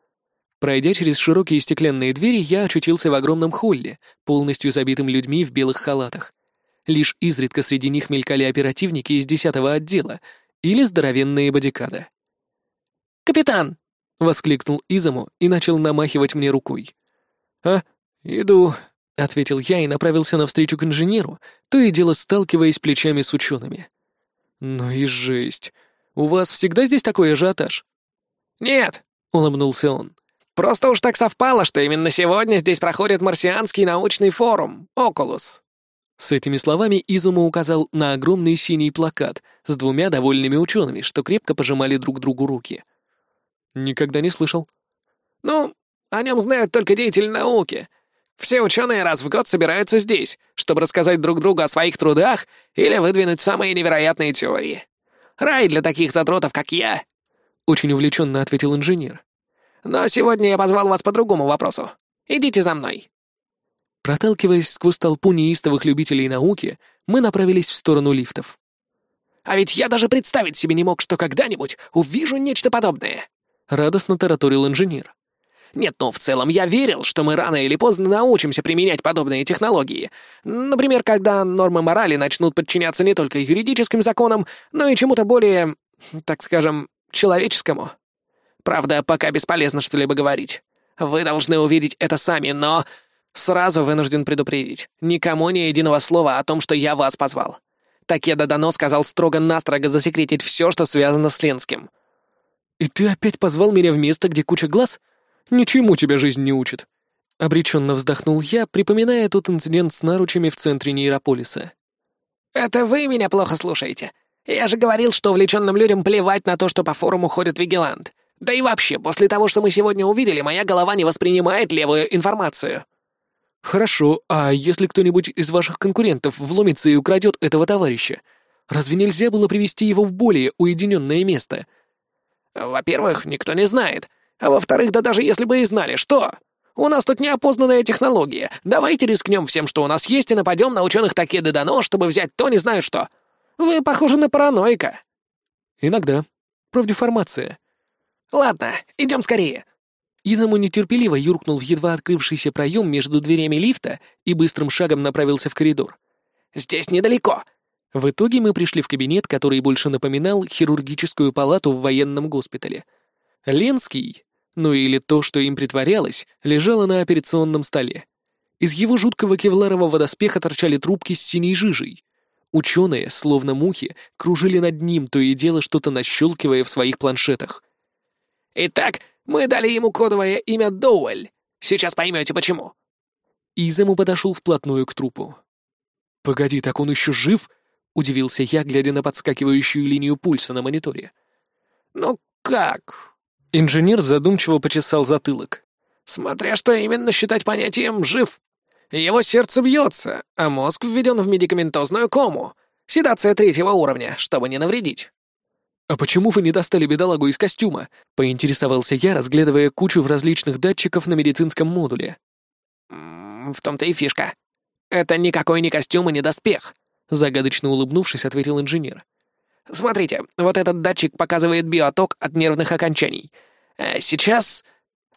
Пройдя через широкие стеклянные двери, я очутился в огромном холле, полностью забитым людьми в белых халатах. Лишь изредка среди них мелькали оперативники из десятого отдела или здоровенные бодикады. «Капитан!» — воскликнул Изаму и начал намахивать мне рукой. «А, иду», — ответил я и направился навстречу к инженеру, то и дело сталкиваясь плечами с учеными. «Ну и жесть. У вас всегда здесь такой ажиотаж?» «Нет», — улыбнулся он. Просто уж так совпало, что именно сегодня здесь проходит марсианский научный форум «Окулус». С этими словами Изума указал на огромный синий плакат с двумя довольными учеными, что крепко пожимали друг другу руки. «Никогда не слышал». «Ну, о нем знают только деятели науки. Все ученые раз в год собираются здесь, чтобы рассказать друг другу о своих трудах или выдвинуть самые невероятные теории. Рай для таких задротов, как я!» Очень увлеченно ответил инженер. Но сегодня я позвал вас по другому вопросу. Идите за мной». Проталкиваясь сквозь толпу неистовых любителей науки, мы направились в сторону лифтов. «А ведь я даже представить себе не мог, что когда-нибудь увижу нечто подобное!» — радостно тараторил инженер. «Нет, ну, в целом я верил, что мы рано или поздно научимся применять подобные технологии. Например, когда нормы морали начнут подчиняться не только юридическим законам, но и чему-то более, так скажем, человеческому». Правда, пока бесполезно что-либо говорить. Вы должны увидеть это сами, но... Сразу вынужден предупредить. Никому ни единого слова о том, что я вас позвал. Такеда Дано сказал строго-настрого засекретить все, что связано с Ленским. «И ты опять позвал меня в место, где куча глаз? Ничему тебя жизнь не учит». Обреченно вздохнул я, припоминая тот инцидент с наручами в центре нейрополиса. «Это вы меня плохо слушаете. Я же говорил, что увлеченным людям плевать на то, что по форуму ходит вигилант. Да и вообще, после того, что мы сегодня увидели, моя голова не воспринимает левую информацию». «Хорошо, а если кто-нибудь из ваших конкурентов вломится и украдет этого товарища, разве нельзя было привести его в более уединенное место?» «Во-первых, никто не знает. А во-вторых, да даже если бы и знали, что? У нас тут неопознанная технология. Давайте рискнем всем, что у нас есть, и нападем на ученых Такеды Дано, чтобы взять то не знаю что. Вы похожи на параноика». «Иногда. Профдеформация». «Ладно, идем скорее». Изаму нетерпеливо юркнул в едва открывшийся проем между дверями лифта и быстрым шагом направился в коридор. «Здесь недалеко». В итоге мы пришли в кабинет, который больше напоминал хирургическую палату в военном госпитале. Ленский, ну или то, что им притворялось, лежало на операционном столе. Из его жуткого кевларового доспеха торчали трубки с синей жижей. Ученые, словно мухи, кружили над ним, то и дело что-то нащелкивая в своих планшетах. «Итак, мы дали ему кодовое имя Доуэль. Сейчас поймете, почему». Изаму подошел вплотную к трупу. «Погоди, так он еще жив?» — удивился я, глядя на подскакивающую линию пульса на мониторе. «Ну как?» Инженер задумчиво почесал затылок. «Смотря что именно считать понятием «жив». Его сердце бьется, а мозг введен в медикаментозную кому. Седация третьего уровня, чтобы не навредить». «А почему вы не достали бедолагу из костюма?» — поинтересовался я, разглядывая кучу различных датчиков на медицинском модуле. «В том-то и фишка. Это никакой не костюм и не доспех», — загадочно улыбнувшись, ответил инженер. Смотрите, вот этот датчик показывает биоток от нервных окончаний. А сейчас...»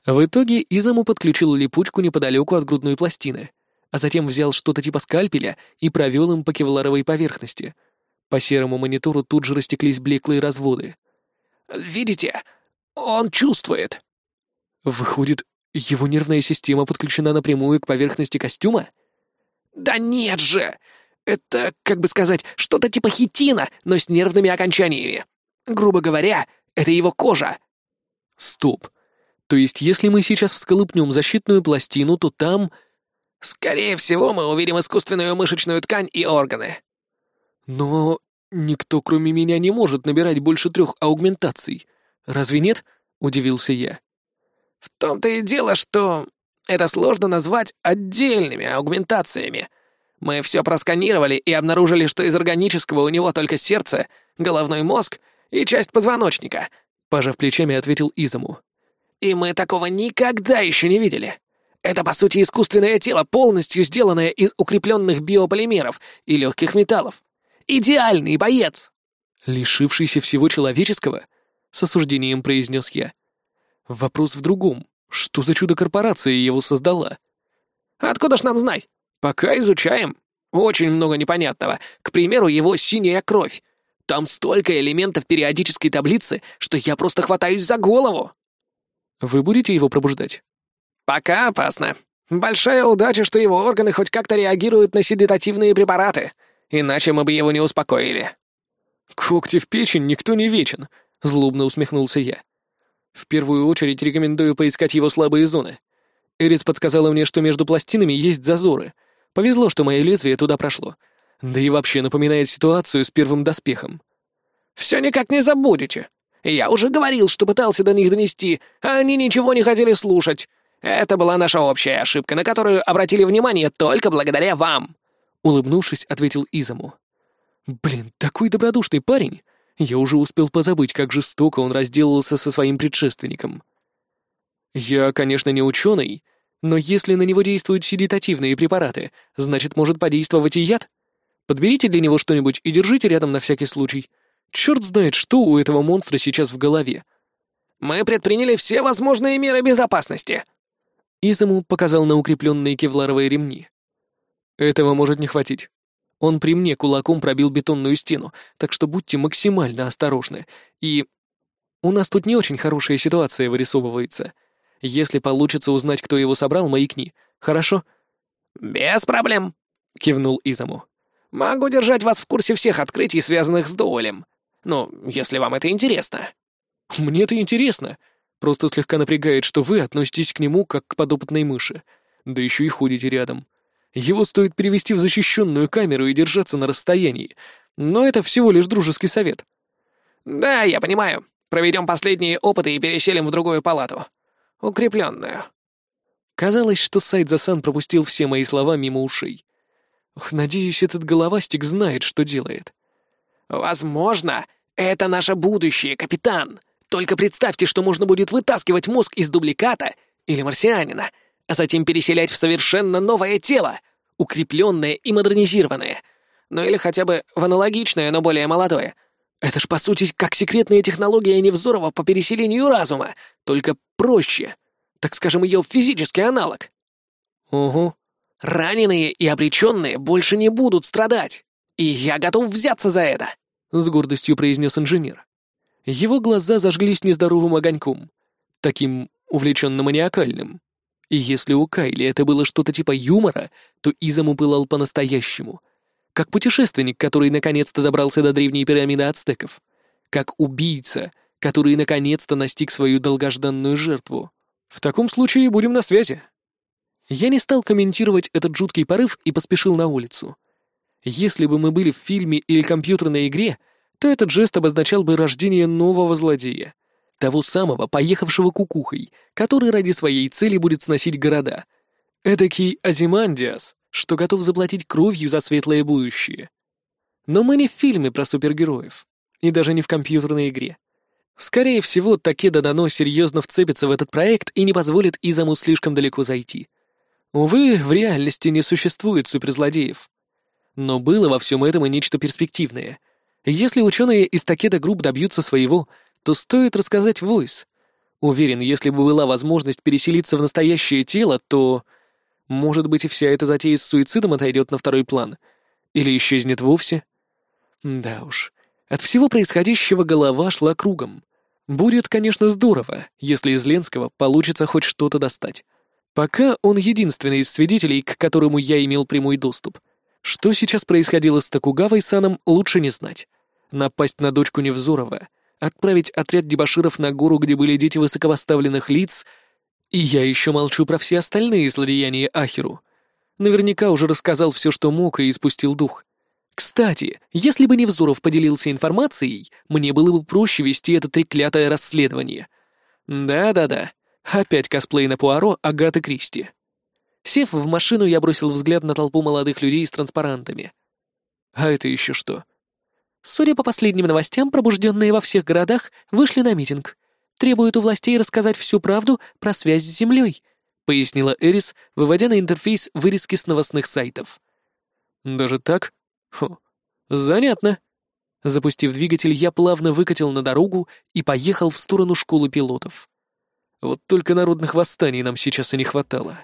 В итоге Изаму подключил липучку неподалеку от грудной пластины, а затем взял что-то типа скальпеля и провел им по кевларовой поверхности. По серому монитору тут же растеклись блеклые разводы. «Видите? Он чувствует!» «Выходит, его нервная система подключена напрямую к поверхности костюма?» «Да нет же! Это, как бы сказать, что-то типа хитина, но с нервными окончаниями. Грубо говоря, это его кожа. Стоп. То есть, если мы сейчас всколыпнем защитную пластину, то там... Скорее всего, мы увидим искусственную мышечную ткань и органы. Но никто, кроме меня, не может набирать больше трех аугментаций. Разве нет? Удивился я. В том-то и дело, что это сложно назвать отдельными аугментациями, мы все просканировали и обнаружили, что из органического у него только сердце, головной мозг и часть позвоночника», — пожав плечами, ответил Изому. «И мы такого никогда еще не видели. Это, по сути, искусственное тело, полностью сделанное из укрепленных биополимеров и легких металлов. Идеальный боец!» «Лишившийся всего человеческого?» — с осуждением произнес я. «Вопрос в другом. Что за чудо-корпорация его создала?» «Откуда ж нам знать? «Пока изучаем. Очень много непонятного. К примеру, его синяя кровь. Там столько элементов периодической таблицы, что я просто хватаюсь за голову». «Вы будете его пробуждать?» «Пока опасно. Большая удача, что его органы хоть как-то реагируют на седативные препараты. Иначе мы бы его не успокоили». «Когти в печень никто не вечен», — злобно усмехнулся я. «В первую очередь рекомендую поискать его слабые зоны. Эрис подсказала мне, что между пластинами есть зазоры — Повезло, что мое лезвие туда прошло. Да и вообще напоминает ситуацию с первым доспехом. «Все никак не забудете. Я уже говорил, что пытался до них донести, а они ничего не хотели слушать. Это была наша общая ошибка, на которую обратили внимание только благодаря вам», — улыбнувшись, ответил Изаму. «Блин, такой добродушный парень. Я уже успел позабыть, как жестоко он разделался со своим предшественником. Я, конечно, не ученый, но если на него действуют седитативные препараты, значит, может подействовать и яд? Подберите для него что-нибудь и держите рядом на всякий случай. Черт знает, что у этого монстра сейчас в голове. Мы предприняли все возможные меры безопасности. Изаму показал на укрепленные кевларовые ремни. Этого может не хватить. Он при мне кулаком пробил бетонную стену, так что будьте максимально осторожны. И... У нас тут не очень хорошая ситуация вырисовывается — если получится узнать, кто его собрал, маякни. Хорошо?» «Без проблем», — кивнул Изаму. «Могу держать вас в курсе всех открытий, связанных с Доулем. Ну, если вам это интересно». «Мне это интересно. Просто слегка напрягает, что вы относитесь к нему как к подопытной мыши. Да еще и ходите рядом. Его стоит перевести в защищенную камеру и держаться на расстоянии. Но это всего лишь дружеский совет». «Да, я понимаю. Проведем последние опыты и переселим в другую палату укрепленную». Казалось, что сайт Засан пропустил все мои слова мимо ушей. Ох, надеюсь, этот головастик знает, что делает. «Возможно, это наше будущее, капитан. Только представьте, что можно будет вытаскивать мозг из дубликата или марсианина, а затем переселять в совершенно новое тело, укрепленное и модернизированное. Ну или хотя бы в аналогичное, но более молодое. Это ж, по сути, как секретная технология Невзорова по переселению разума, только проще. Так скажем, ее физический аналог. Угу. Раненые и обреченные больше не будут страдать. И я готов взяться за это, — с гордостью произнес инженер. Его глаза зажглись нездоровым огоньком, таким увлеченно-маниакальным. И если у Кайли это было что-то типа юмора, то Изаму пылал по-настоящему. Как путешественник, который наконец-то добрался до древней пирамиды ацтеков. Как убийца, который наконец-то настиг свою долгожданную жертву. В таком случае будем на связи. Я не стал комментировать этот жуткий порыв и поспешил на улицу. Если бы мы были в фильме или компьютерной игре, то этот жест обозначал бы рождение нового злодея. Того самого, поехавшего кукухой, который ради своей цели будет сносить города. Эдакий Азимандиас, что готов заплатить кровью за светлое будущее. Но мы не в фильме про супергероев. И даже не в компьютерной игре. Скорее всего, Такеда Дано серьезно вцепится в этот проект и не позволит Изаму слишком далеко зайти. Увы, в реальности не существует суперзлодеев. Но было во всем этом и нечто перспективное. Если ученые из Такеда Групп добьются своего, то стоит рассказать Войс. Уверен, если бы была возможность переселиться в настоящее тело, то... Может быть, и вся эта затея с суицидом отойдет на второй план. Или исчезнет вовсе. Да уж. От всего происходящего голова шла кругом. Будет, конечно, здорово, если из Ленского получится хоть что-то достать. Пока он единственный из свидетелей, к которому я имел прямой доступ. Что сейчас происходило с Токугавой Саном, лучше не знать. Напасть на дочку Невзорова, отправить отряд дебоширов на гору, где были дети высокопоставленных лиц, и я еще молчу про все остальные злодеяния Ахеру. Наверняка уже рассказал все, что мог, и испустил дух. Кстати, если бы Невзоров поделился информацией, мне было бы проще вести это треклятое расследование. Да-да-да, опять косплей на Пуаро Агаты Кристи. Сев в машину, я бросил взгляд на толпу молодых людей с транспарантами. А это еще что? Судя по последним новостям, пробужденные во всех городах вышли на митинг. Требуют у властей рассказать всю правду про связь с Землей, пояснила Эрис, выводя на интерфейс вырезки с новостных сайтов. Даже так? Хо, занятно. Запустив двигатель, я плавно выкатил на дорогу и поехал в сторону школы пилотов. Вот только народных восстаний нам сейчас и не хватало.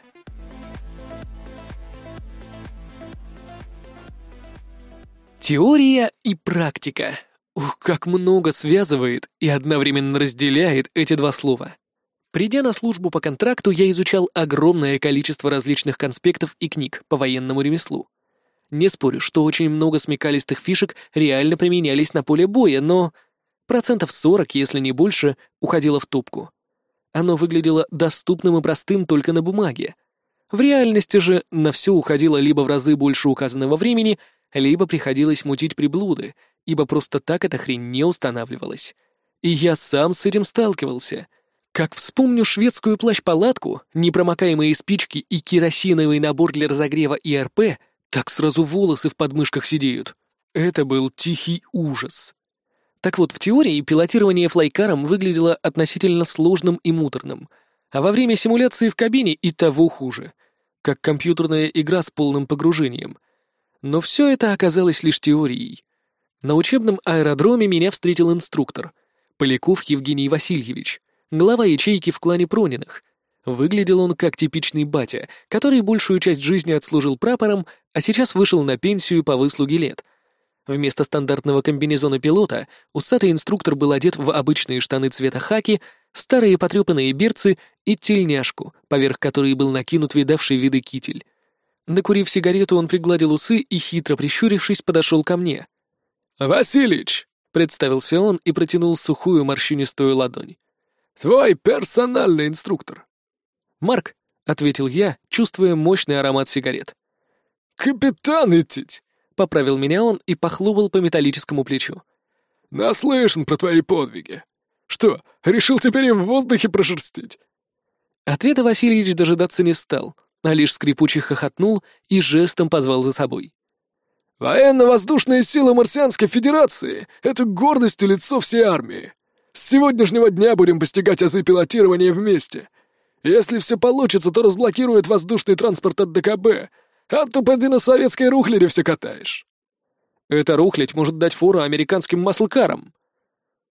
Теория и практика. Ух, как много связывает и одновременно разделяет эти два слова. Придя на службу по контракту, я изучал огромное количество различных конспектов и книг по военному ремеслу. Не спорю, что очень много смекалистых фишек реально применялись на поле боя, но процентов 40, если не больше, уходило в топку. Оно выглядело доступным и простым только на бумаге. В реальности же на все уходило либо в разы больше указанного времени, либо приходилось мутить приблуды, ибо просто так эта хрень не устанавливалась. И я сам с этим сталкивался. Как вспомню шведскую плащ-палатку, непромокаемые спички и керосиновый набор для разогрева ИРП, так сразу волосы в подмышках сидеют. Это был тихий ужас. Так вот, в теории пилотирование флайкаром выглядело относительно сложным и муторным, а во время симуляции в кабине и того хуже, как компьютерная игра с полным погружением — но все это оказалось лишь теорией. На учебном аэродроме меня встретил инструктор, Поляков Евгений Васильевич, глава ячейки в клане Прониных. Выглядел он как типичный батя, который большую часть жизни отслужил прапором, а сейчас вышел на пенсию по выслуге лет. Вместо стандартного комбинезона пилота усатый инструктор был одет в обычные штаны цвета хаки, старые потрепанные берцы и тельняшку, поверх которой был накинут видавший виды китель. Накурив сигарету, он пригладил усы и, хитро прищурившись, подошел ко мне. «Василич!» — представился он и протянул сухую морщинистую ладонь. «Твой персональный инструктор!» «Марк!» — ответил я, чувствуя мощный аромат сигарет. «Капитан Итить!» — поправил меня он и похлопал по металлическому плечу. «Наслышан про твои подвиги. Что, решил теперь им в воздухе прошерстить?» Ответа Васильевич дожидаться не стал, а лишь скрипуче хохотнул и жестом позвал за собой. «Военно-воздушные силы Марсианской Федерации — это гордость и лицо всей армии. С сегодняшнего дня будем постигать азы пилотирования вместе. Если все получится, то разблокирует воздушный транспорт от ДКБ, а то поди на советской рухляде все катаешь». «Эта рухлядь может дать фору американским маслкарам».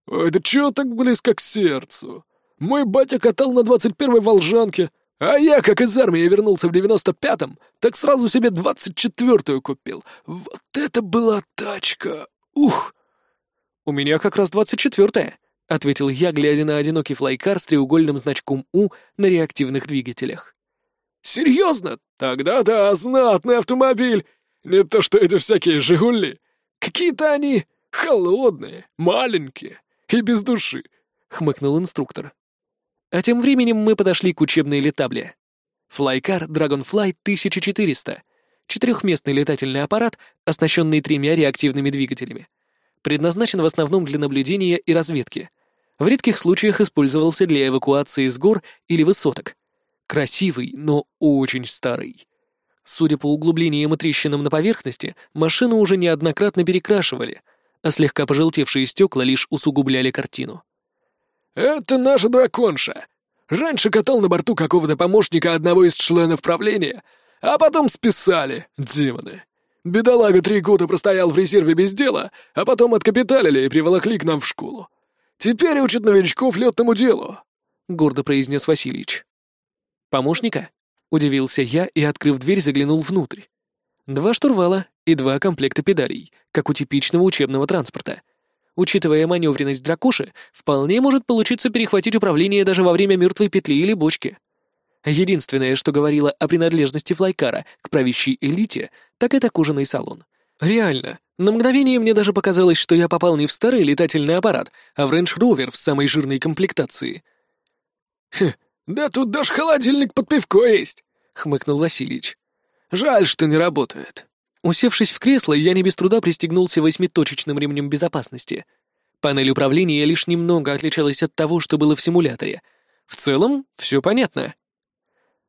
«Ой, да чего так близко к сердцу? Мой батя катал на 21-й Волжанке, а я, как из армии вернулся в 95-м, так сразу себе 24-ю купил. Вот это была тачка! Ух!» «У меня как раз 24-я», — ответил я, глядя на одинокий флайкар с треугольным значком «У» на реактивных двигателях. «Серьезно? Тогда да, знатный автомобиль! Не то что эти всякие «Жигули». Какие-то они холодные, маленькие и без души», — хмыкнул инструктор. А тем временем мы подошли к учебной летабле. Флайкар Dragonfly 1400. Четырехместный летательный аппарат, оснащенный тремя реактивными двигателями. Предназначен в основном для наблюдения и разведки. В редких случаях использовался для эвакуации с гор или высоток. Красивый, но очень старый. Судя по углублениям и трещинам на поверхности, машину уже неоднократно перекрашивали, а слегка пожелтевшие стекла лишь усугубляли картину. «Это наша драконша. Раньше катал на борту какого-то помощника одного из членов правления, а потом списали, демоны. Бедолага три года простоял в резерве без дела, а потом откапиталили и приволокли к нам в школу. Теперь учат новичков летному делу», — гордо произнес Васильевич. «Помощника?» — удивился я и, открыв дверь, заглянул внутрь. Два штурвала и два комплекта педалей, как у типичного учебного транспорта. Учитывая маневренность дракоши, вполне может получиться перехватить управление даже во время мертвой петли или бочки. Единственное, что говорило о принадлежности флайкара к правящей элите, так это кожаный салон. Реально, на мгновение мне даже показалось, что я попал не в старый летательный аппарат, а в Rover в самой жирной комплектации. «Хе, да тут даже холодильник под пивко есть», — хмыкнул Васильевич. «Жаль, что не работает». Усевшись в кресло, я не без труда пристегнулся восьмиточечным ремнем безопасности. Панель управления лишь немного отличалась от того, что было в симуляторе. В целом, все понятно.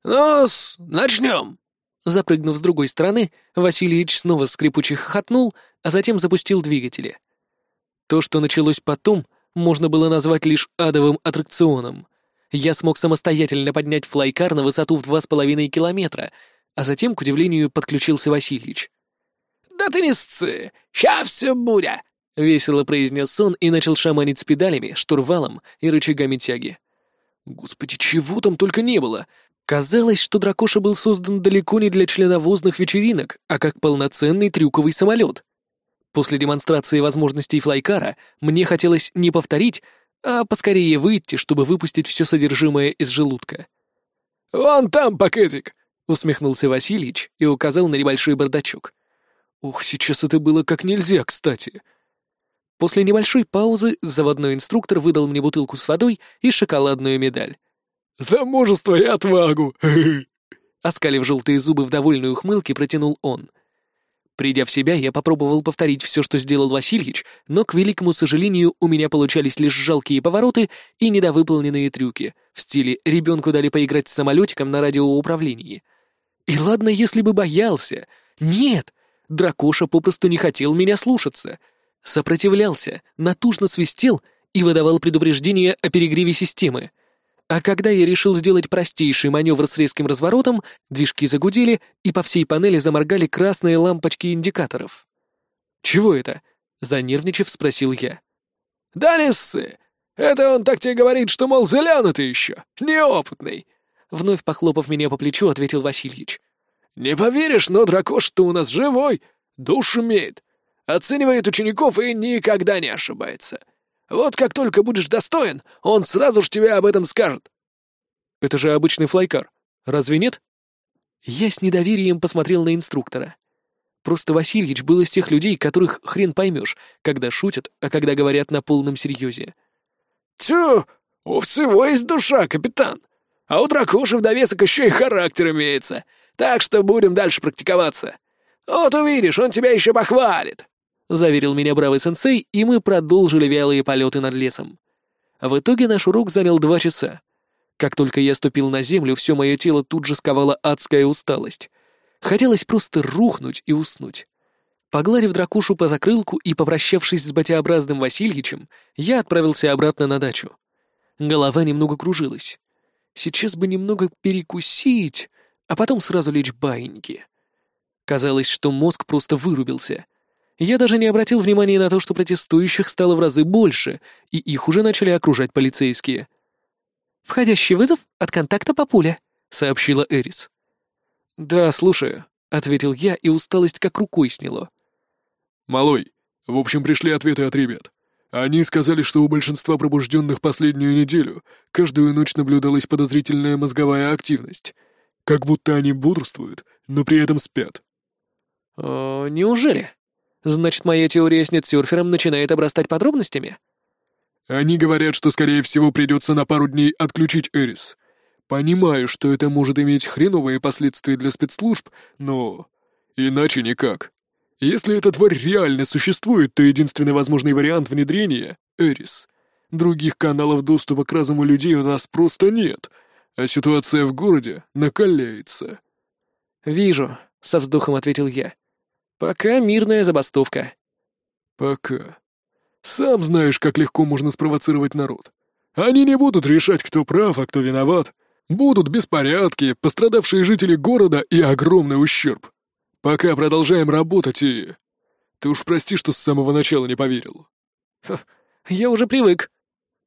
ну начнем!» Запрыгнув с другой стороны, Васильевич снова скрипуче хохотнул, а затем запустил двигатели. То, что началось потом, можно было назвать лишь адовым аттракционом. Я смог самостоятельно поднять флайкар на высоту в два с половиной километра, а затем, к удивлению, подключился Васильевич. «Да ты не сцы! Ща все будет!» — весело произнес он и начал шаманить с педалями, штурвалом и рычагами тяги. Господи, чего там только не было! Казалось, что дракоша был создан далеко не для членовозных вечеринок, а как полноценный трюковый самолет. После демонстрации возможностей флайкара мне хотелось не повторить, а поскорее выйти, чтобы выпустить все содержимое из желудка. «Вон там пакетик!» — усмехнулся Васильич и указал на небольшой бардачок. Ух, сейчас это было как нельзя, кстати. После небольшой паузы заводной инструктор выдал мне бутылку с водой и шоколадную медаль. «За мужество и отвагу!» Оскалив желтые зубы в довольной ухмылке, протянул он. Придя в себя, я попробовал повторить все, что сделал Васильевич, но, к великому сожалению, у меня получались лишь жалкие повороты и недовыполненные трюки, в стиле «ребенку дали поиграть с самолетиком на радиоуправлении». И ладно, если бы боялся. Нет, Дракоша попросту не хотел меня слушаться. Сопротивлялся, натужно свистел и выдавал предупреждение о перегреве системы. А когда я решил сделать простейший маневр с резким разворотом, движки загудели, и по всей панели заморгали красные лампочки индикаторов. «Чего это?» — занервничав, спросил я. «Да не ссы! Это он так тебе говорит, что, мол, зеленый ты еще, неопытный!» Вновь похлопав меня по плечу, ответил Васильевич. «Не поверишь, но дракош-то у нас живой, душ имеет, оценивает учеников и никогда не ошибается. Вот как только будешь достоин, он сразу ж тебе об этом скажет». «Это же обычный флайкар, разве нет?» Я с недоверием посмотрел на инструктора. Просто Васильевич был из тех людей, которых хрен поймешь, когда шутят, а когда говорят на полном серьезе. «Тю, у всего есть душа, капитан. А у дракоши в довесок еще и характер имеется. Так что будем дальше практиковаться. Вот увидишь, он тебя еще похвалит», — заверил меня бравый сенсей, и мы продолжили вялые полеты над лесом. В итоге наш урок занял два часа. Как только я ступил на землю, все мое тело тут же сковала адская усталость. Хотелось просто рухнуть и уснуть. Погладив дракушу по закрылку и попрощавшись с батеобразным Васильичем, я отправился обратно на дачу. Голова немного кружилась. Сейчас бы немного перекусить, а потом сразу лечь баиньки. Казалось, что мозг просто вырубился. Я даже не обратил внимания на то, что протестующих стало в разы больше, и их уже начали окружать полицейские. «Входящий вызов от контакта по пуле», — сообщила Эрис. «Да, слушаю», — ответил я, и усталость как рукой сняло. «Малой, в общем, пришли ответы от ребят. Они сказали, что у большинства пробужденных последнюю неделю каждую ночь наблюдалась подозрительная мозговая активность. Как будто они бодрствуют, но при этом спят. «О, неужели? Значит, моя теория с нетсерфером начинает обрастать подробностями?» Они говорят, что, скорее всего, придется на пару дней отключить Эрис. Понимаю, что это может иметь хреновые последствия для спецслужб, но... Иначе никак. Если эта тварь реально существует, то единственный возможный вариант внедрения — Эрис. Других каналов доступа к разуму людей у нас просто нет, а ситуация в городе накаляется. «Вижу», — со вздохом ответил я. «Пока мирная забастовка». «Пока. Сам знаешь, как легко можно спровоцировать народ. Они не будут решать, кто прав, а кто виноват. Будут беспорядки, пострадавшие жители города и огромный ущерб. Пока продолжаем работать и... Ты уж прости, что с самого начала не поверил». Ха, «Я уже привык».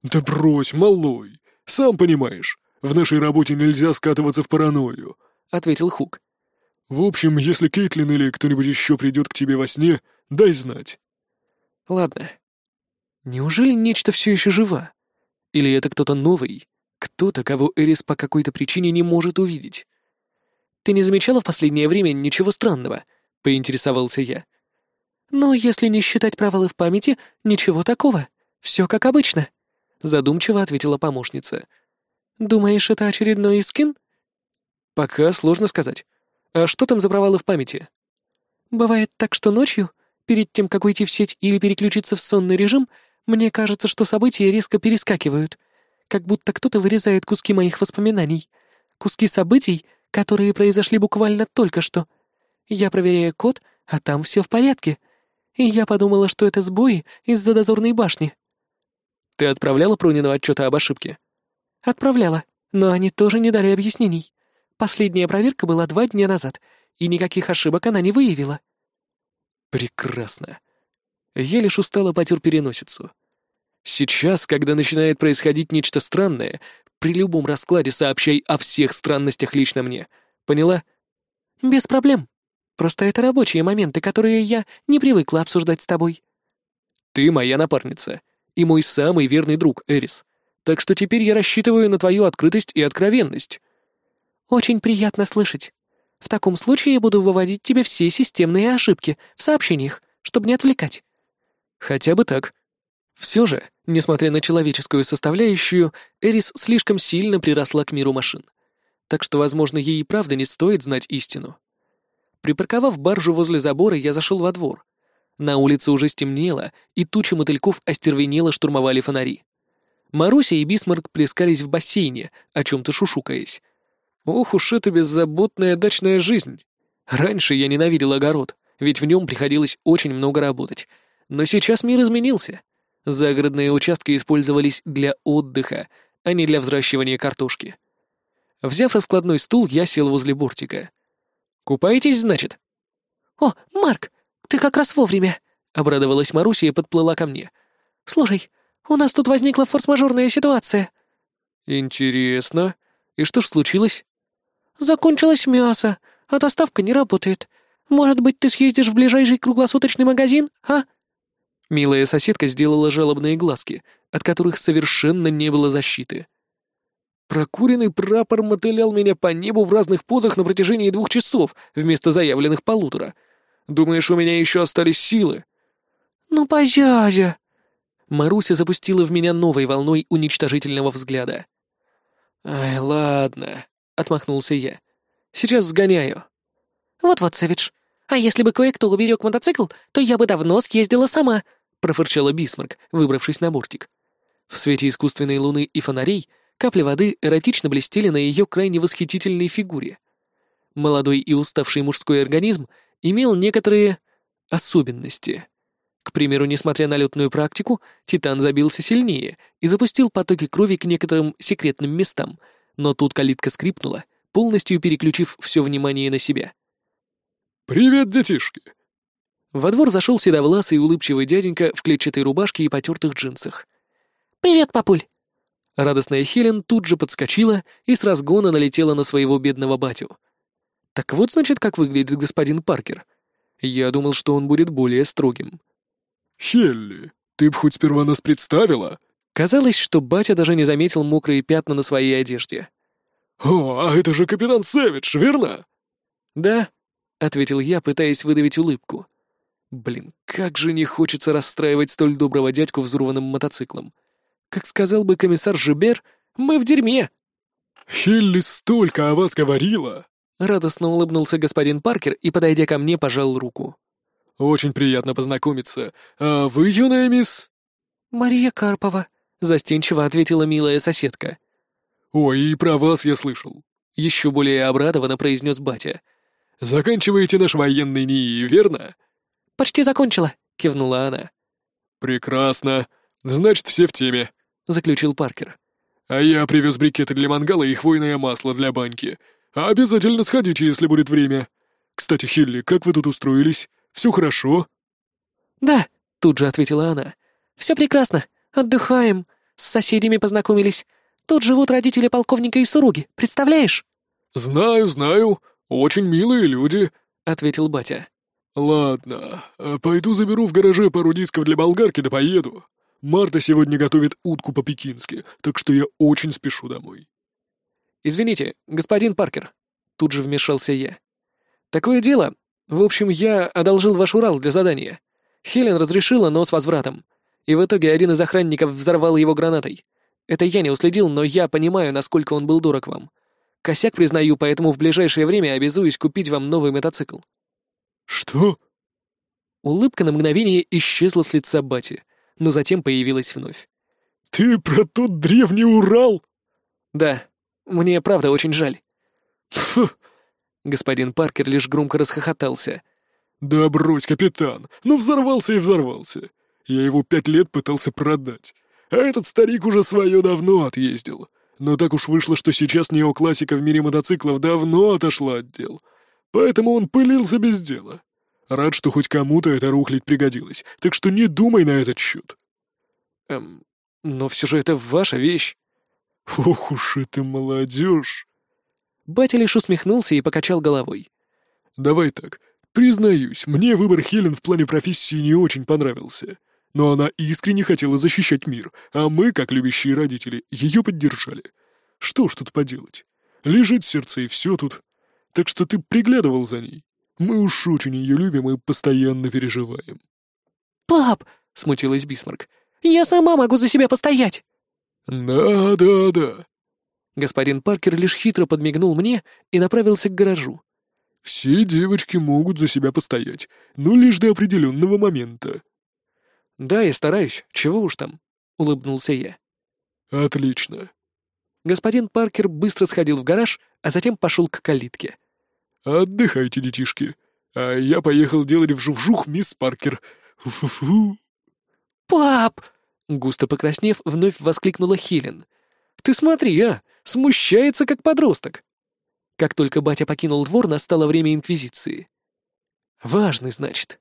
«Да брось, малой. Сам понимаешь, в нашей работе нельзя скатываться в паранойю», — ответил Хук. В общем, если Кейтлин или кто-нибудь еще придет к тебе во сне, дай знать. Ладно. Неужели нечто все еще жива? Или это кто-то новый? Кто-то, кого Эрис по какой-то причине не может увидеть? Ты не замечала в последнее время ничего странного? Поинтересовался я. Но если не считать провалы в памяти, ничего такого. Все как обычно. Задумчиво ответила помощница. Думаешь, это очередной скин? Пока сложно сказать. А что там за провалы в памяти? Бывает так, что ночью, перед тем, как уйти в сеть или переключиться в сонный режим, мне кажется, что события резко перескакивают, как будто кто-то вырезает куски моих воспоминаний, куски событий, которые произошли буквально только что. Я проверяю код, а там все в порядке. И я подумала, что это сбои из-за дозорной башни. Ты отправляла Пронину отчеты об ошибке? Отправляла, но они тоже не дали объяснений. Последняя проверка была два дня назад, и никаких ошибок она не выявила. Прекрасно. Я лишь устало потер переносицу. Сейчас, когда начинает происходить нечто странное, при любом раскладе сообщай о всех странностях лично мне. Поняла? Без проблем. Просто это рабочие моменты, которые я не привыкла обсуждать с тобой. Ты моя напарница и мой самый верный друг, Эрис. Так что теперь я рассчитываю на твою открытость и откровенность. «Очень приятно слышать. В таком случае я буду выводить тебе все системные ошибки в сообщениях, чтобы не отвлекать». «Хотя бы так». Все же, несмотря на человеческую составляющую, Эрис слишком сильно приросла к миру машин. Так что, возможно, ей и правда не стоит знать истину. Припарковав баржу возле забора, я зашел во двор. На улице уже стемнело, и тучи мотыльков остервенело штурмовали фонари. Маруся и Бисмарк плескались в бассейне, о чем-то шушукаясь. Ох уж эта беззаботная дачная жизнь. Раньше я ненавидел огород, ведь в нем приходилось очень много работать. Но сейчас мир изменился. Загородные участки использовались для отдыха, а не для взращивания картошки. Взяв раскладной стул, я сел возле бортика. «Купаетесь, значит?» «О, Марк, ты как раз вовремя!» — обрадовалась Маруся и подплыла ко мне. «Слушай, у нас тут возникла форс-мажорная ситуация». «Интересно. И что ж случилось?» «Закончилось мясо, а доставка не работает. Может быть, ты съездишь в ближайший круглосуточный магазин, а?» Милая соседка сделала жалобные глазки, от которых совершенно не было защиты. Прокуренный прапор мотылял меня по небу в разных позах на протяжении двух часов вместо заявленных полутора. Думаешь, у меня еще остались силы? «Ну, позязя!» Маруся запустила в меня новой волной уничтожительного взгляда. «Ай, ладно», — отмахнулся я. «Сейчас сгоняю». «Вот-вот, Сэвидж. А если бы кое-кто уберег мотоцикл, то я бы давно съездила сама», — профырчала Бисмарк, выбравшись на бортик. В свете искусственной луны и фонарей капли воды эротично блестели на ее крайне восхитительной фигуре. Молодой и уставший мужской организм имел некоторые особенности. К примеру, несмотря на летную практику, Титан забился сильнее и запустил потоки крови к некоторым секретным местам — Но тут калитка скрипнула, полностью переключив все внимание на себя. «Привет, детишки!» Во двор зашел седовласый и улыбчивый дяденька в клетчатой рубашке и потертых джинсах. «Привет, папуль!» Радостная Хелен тут же подскочила и с разгона налетела на своего бедного батю. Так вот, значит, как выглядит господин Паркер. Я думал, что он будет более строгим. «Хелли, ты б хоть сперва нас представила?» Казалось, что батя даже не заметил мокрые пятна на своей одежде. «О, а это же капитан Сэвидж, верно?» «Да», — ответил я, пытаясь выдавить улыбку. «Блин, как же не хочется расстраивать столь доброго дядьку взорванным мотоциклом. Как сказал бы комиссар Жибер, мы в дерьме!» «Хелли столько о вас говорила!» Радостно улыбнулся господин Паркер и, подойдя ко мне, пожал руку. «Очень приятно познакомиться. А вы, юная мисс?» «Мария Карпова», — застенчиво ответила милая соседка. «Ой, и про вас я слышал», — еще более обрадованно произнес батя. «Заканчиваете наш военный НИИ, верно?» «Почти закончила», — кивнула она. «Прекрасно. Значит, все в теме», — заключил Паркер. «А я привез брикеты для мангала и хвойное масло для баньки. Обязательно сходите, если будет время. Кстати, Хилли, как вы тут устроились? Все хорошо?» «Да», — тут же ответила она. «Все прекрасно. Отдыхаем. С соседями познакомились. Тут живут родители полковника и супруги, представляешь?» «Знаю, знаю. Очень милые люди», — ответил батя. «Ладно, а пойду заберу в гараже пару дисков для болгарки да поеду. Марта сегодня готовит утку по-пекински, так что я очень спешу домой». «Извините, господин Паркер», — тут же вмешался я. «Такое дело. В общем, я одолжил ваш Урал для задания. Хелен разрешила, но с возвратом. И в итоге один из охранников взорвал его гранатой. Это я не уследил, но я понимаю, насколько он был дорог вам. Косяк признаю, поэтому в ближайшее время обязуюсь купить вам новый мотоцикл». «Что?» Улыбка на мгновение исчезла с лица Бати, но затем появилась вновь. «Ты про тот древний Урал?» «Да, мне правда очень жаль». «Фу!» Господин Паркер лишь громко расхохотался. «Да брось, капитан, ну взорвался и взорвался. Я его пять лет пытался продать. А этот старик уже свое давно отъездил. Но так уж вышло, что сейчас неоклассика в мире мотоциклов давно отошла от дел. Поэтому он пылился без дела. Рад, что хоть кому-то эта рухлядь пригодилась, так что не думай на этот счет. Эм, но все же это ваша вещь. Ох уж это молодежь. Батя лишь усмехнулся и покачал головой. Давай так, признаюсь, мне выбор Хелен в плане профессии не очень понравился. Но она искренне хотела защищать мир, а мы, как любящие родители, ее поддержали. Что ж тут поделать? Лежит сердце и все тут. Так что ты приглядывал за ней. Мы уж очень ее любим и постоянно переживаем. «Пап!» — смутилась Бисмарк. «Я сама могу за себя постоять!» «Да, да, да!» Господин Паркер лишь хитро подмигнул мне и направился к гаражу. «Все девочки могут за себя постоять, но лишь до определенного момента». «Да, я стараюсь, чего уж там», — улыбнулся я. «Отлично». Господин Паркер быстро сходил в гараж, а затем пошел к калитке. «Отдыхайте, детишки. А я поехал делать вжух-вжух, мисс Паркер. Фу-фу». «Пап!» — густо покраснев, вновь воскликнула Хелен. «Ты смотри, а! Смущается, как подросток!» Как только батя покинул двор, настало время Инквизиции. «Важный, значит».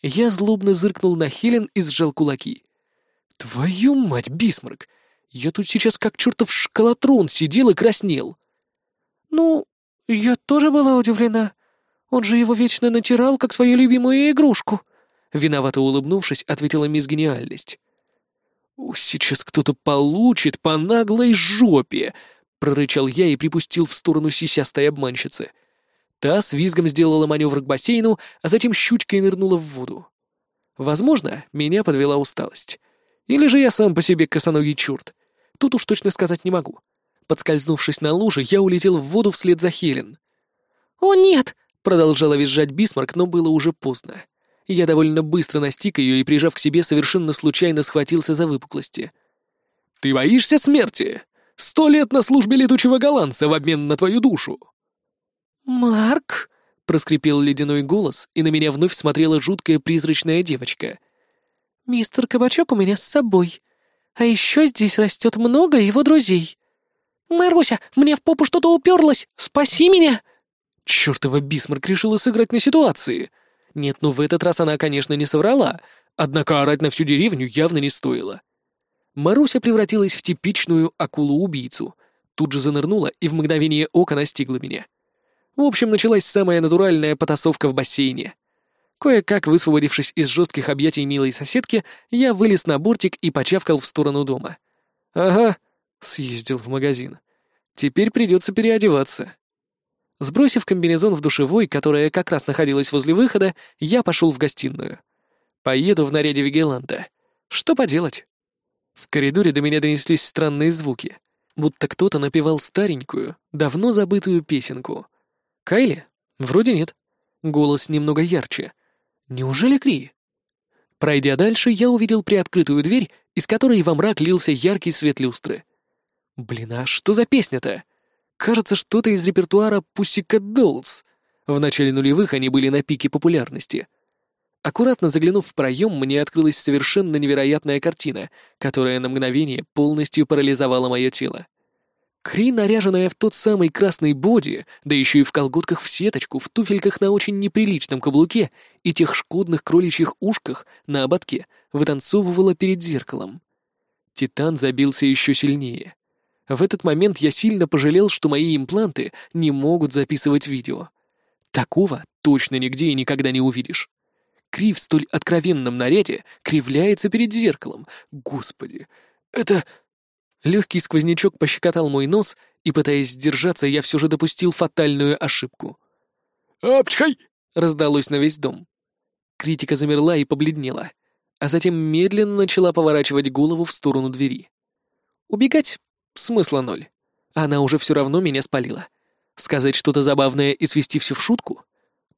Я злобно зыркнул на Хелен и сжал кулаки. «Твою мать, Бисмарк! Я тут сейчас как чертов школотрон сидел и краснел!» «Ну, я тоже была удивлена. Он же его вечно натирал, как свою любимую игрушку!» Виновато улыбнувшись, ответила мисс Гениальность. «Сейчас кто-то получит по наглой жопе!» — прорычал я и припустил в сторону сисястой обманщицы. Та с визгом сделала маневр к бассейну, а затем щучкой нырнула в воду. Возможно, меня подвела усталость. Или же я сам по себе косоногий черт. Тут уж точно сказать не могу. Подскользнувшись на луже, я улетел в воду вслед за Хелен. «О, нет!» — продолжала визжать Бисмарк, но было уже поздно. Я довольно быстро настиг ее и, прижав к себе, совершенно случайно схватился за выпуклости. «Ты боишься смерти? Сто лет на службе летучего голландца в обмен на твою душу!» «Марк?» — проскрипел ледяной голос, и на меня вновь смотрела жуткая призрачная девочка. «Мистер Кабачок у меня с собой. А еще здесь растет много его друзей». «Маруся, мне в попу что-то уперлось! Спаси меня!» Чёртова Бисмарк решила сыграть на ситуации. Нет, ну в этот раз она, конечно, не соврала, однако орать на всю деревню явно не стоило. Маруся превратилась в типичную акулу-убийцу, тут же занырнула и в мгновение ока настигла меня. В общем, началась самая натуральная потасовка в бассейне. Кое-как высвободившись из жестких объятий милой соседки, я вылез на бортик и почавкал в сторону дома. Ага, съездил в магазин. Теперь придется переодеваться. Сбросив комбинезон в душевой, которая как раз находилась возле выхода, я пошел в гостиную. Поеду в наряде вигеланта. Что поделать? В коридоре до меня донеслись странные звуки, будто кто-то напевал старенькую, давно забытую песенку. Кайли? Вроде нет. Голос немного ярче. Неужели Кри? Пройдя дальше, я увидел приоткрытую дверь, из которой во мрак лился яркий свет люстры. Блин, а что за песня-то? Кажется, что-то из репертуара Pussycat Dolls. В начале нулевых они были на пике популярности. Аккуратно заглянув в проем, мне открылась совершенно невероятная картина, которая на мгновение полностью парализовала мое тело. Кри, наряженная в тот самый красный боди, да еще и в колготках в сеточку, в туфельках на очень неприличном каблуке и тех шкодных кроличьих ушках на ободке, вытанцовывала перед зеркалом. Титан забился еще сильнее. В этот момент я сильно пожалел, что мои импланты не могут записывать видео. Такого точно нигде и никогда не увидишь. Кри в столь откровенном наряде кривляется перед зеркалом. Господи, это... Легкий сквознячок пощекотал мой нос, и, пытаясь сдержаться, я все же допустил фатальную ошибку. «Апчхай!» — раздалось на весь дом. Критика замерла и побледнела, а затем медленно начала поворачивать голову в сторону двери. Убегать Смысла ноль. Она уже все равно меня спалила. Сказать что-то забавное и свести все в шутку?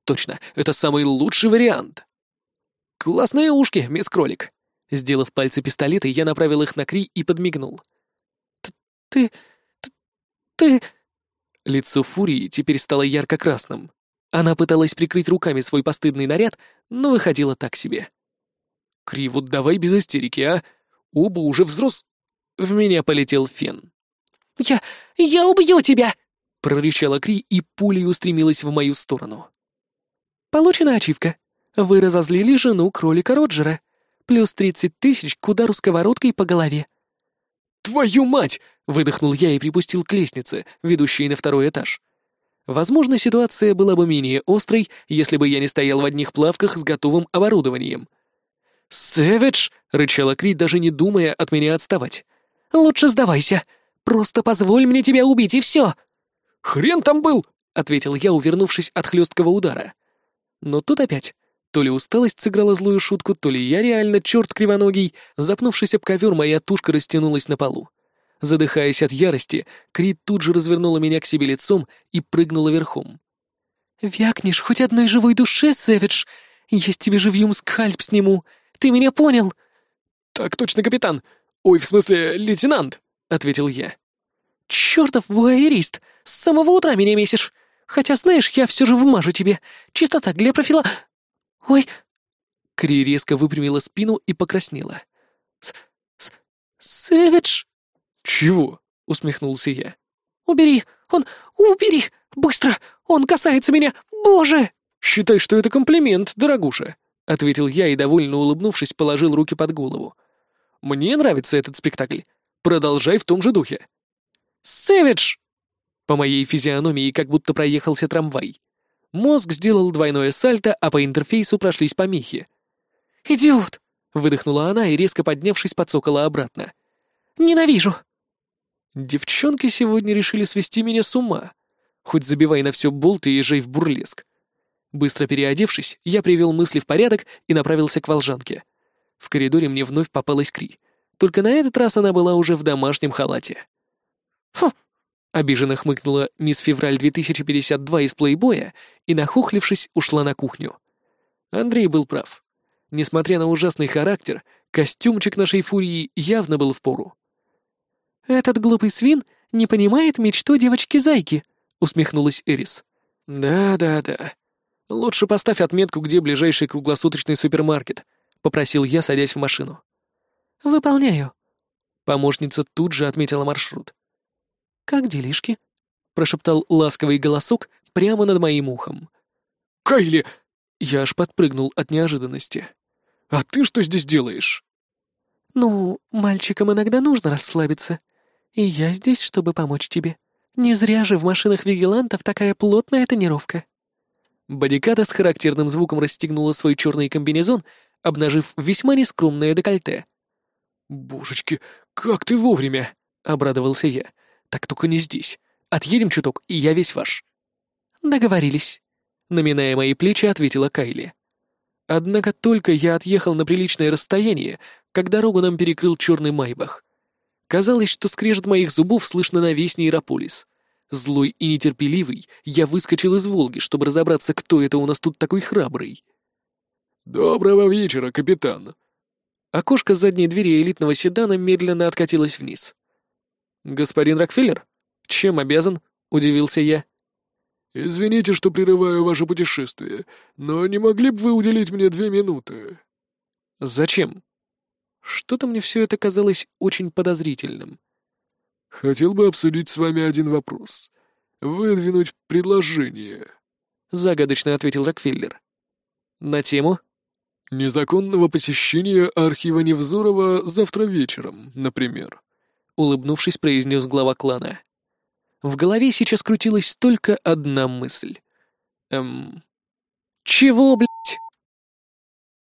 Точно, это самый лучший вариант. Классные ушки, мисс Кролик. Сделав пальцы пистолета, я направил их на Кри и подмигнул. «Ты... ты... ты...» Лицо Фурии теперь стало ярко-красным. Она пыталась прикрыть руками свой постыдный наряд, но выходила так себе. «Кри, вот давай без истерики, а? Оба уже взрос...» В меня полетел фен. «Я... я убью тебя!» — прорычала Кри, и пулей устремилась в мою сторону. «Получена ачивка. Вы разозлили жену кролика Роджера. Плюс тридцать тысяч к удару сковородкой по голове». «Твою мать!» — выдохнул я и припустил к лестнице, ведущей на второй этаж. Возможно, ситуация была бы менее острой, если бы я не стоял в одних плавках с готовым оборудованием. «Сэвидж!» — рычала Кри, даже не думая от меня отставать. Лучше сдавайся. Просто позволь мне тебя убить, и все!» «Хрен там был!» — ответил я, увернувшись от хлесткого удара. Но тут опять. То ли усталость сыграла злую шутку, то ли я реально черт кривоногий. Запнувшись об ковер, моя тушка растянулась на полу. Задыхаясь от ярости, Крит тут же развернула меня к себе лицом и прыгнула верхом. «Вякнешь хоть одной живой душе, Сэвидж! Я с тебе живьем скальп сниму! Ты меня понял?» «Так точно, капитан! «Ой, в смысле, лейтенант», — ответил я. «Чёртов вуайерист! С самого утра меня месишь! Хотя, знаешь, я все же вмажу тебе. Чисто так, для профила... Ой...» Кри резко выпрямила спину и покраснела. «С... с... Сэвидж...» «Чего?» — усмехнулся я. «Убери! Он... убери! Быстро! Он касается меня! Боже!» «Считай, что это комплимент, дорогуша», — ответил я и, довольно улыбнувшись, положил руки под голову. Мне нравится этот спектакль. Продолжай в том же духе». «Сэвидж!» По моей физиономии как будто проехался трамвай. Мозг сделал двойное сальто, а по интерфейсу прошлись помехи. «Идиот!» — выдохнула она и, резко поднявшись, подсокала обратно. «Ненавижу!» Девчонки сегодня решили свести меня с ума. Хоть забивай на все болт и езжай в бурлеск. Быстро переодевшись, я привел мысли в порядок и направился к волжанке. В коридоре мне вновь попалась Кри. Только на этот раз она была уже в домашнем халате. «Фу!» — обиженно хмыкнула мисс Февраль 2052 из плейбоя и, нахохлившись, ушла на кухню. Андрей был прав. Несмотря на ужасный характер, костюмчик нашей фурии явно был в пору. «Этот глупый свин не понимает мечту девочки-зайки», — усмехнулась Эрис. «Да-да-да. Лучше поставь отметку, где ближайший круглосуточный супермаркет попросил я, садясь в машину. «Выполняю». Помощница тут же отметила маршрут. «Как делишки?» — прошептал ласковый голосок прямо над моим ухом. «Кайли!» Я аж подпрыгнул от неожиданности. «А ты что здесь делаешь?» «Ну, мальчикам иногда нужно расслабиться. И я здесь, чтобы помочь тебе. Не зря же в машинах вигилантов такая плотная тонировка». Бодиката с характерным звуком расстегнула свой черный комбинезон, обнажив весьма нескромное декольте. «Божечки, как ты вовремя!» — обрадовался я. «Так только не здесь. Отъедем чуток, и я весь ваш». «Договорились», — наминая мои плечи, ответила Кайли. Однако только я отъехал на приличное расстояние, как дорогу нам перекрыл черный майбах. Казалось, что скрежет моих зубов слышно на весь нейрополис. Злой и нетерпеливый, я выскочил из «Волги», чтобы разобраться, кто это у нас тут такой храбрый. «Доброго вечера, капитан!» Окошко задней двери элитного седана медленно откатилось вниз. «Господин Рокфеллер, чем обязан?» — удивился я. «Извините, что прерываю ваше путешествие, но не могли бы вы уделить мне две минуты?» «Зачем?» Что-то мне все это казалось очень подозрительным. «Хотел бы обсудить с вами один вопрос. Выдвинуть предложение», — загадочно ответил Рокфеллер. «На тему?» «Незаконного посещения архива Невзорова завтра вечером, например», — улыбнувшись, произнес глава клана. В голове сейчас крутилась только одна мысль. Эм... Чего, блядь?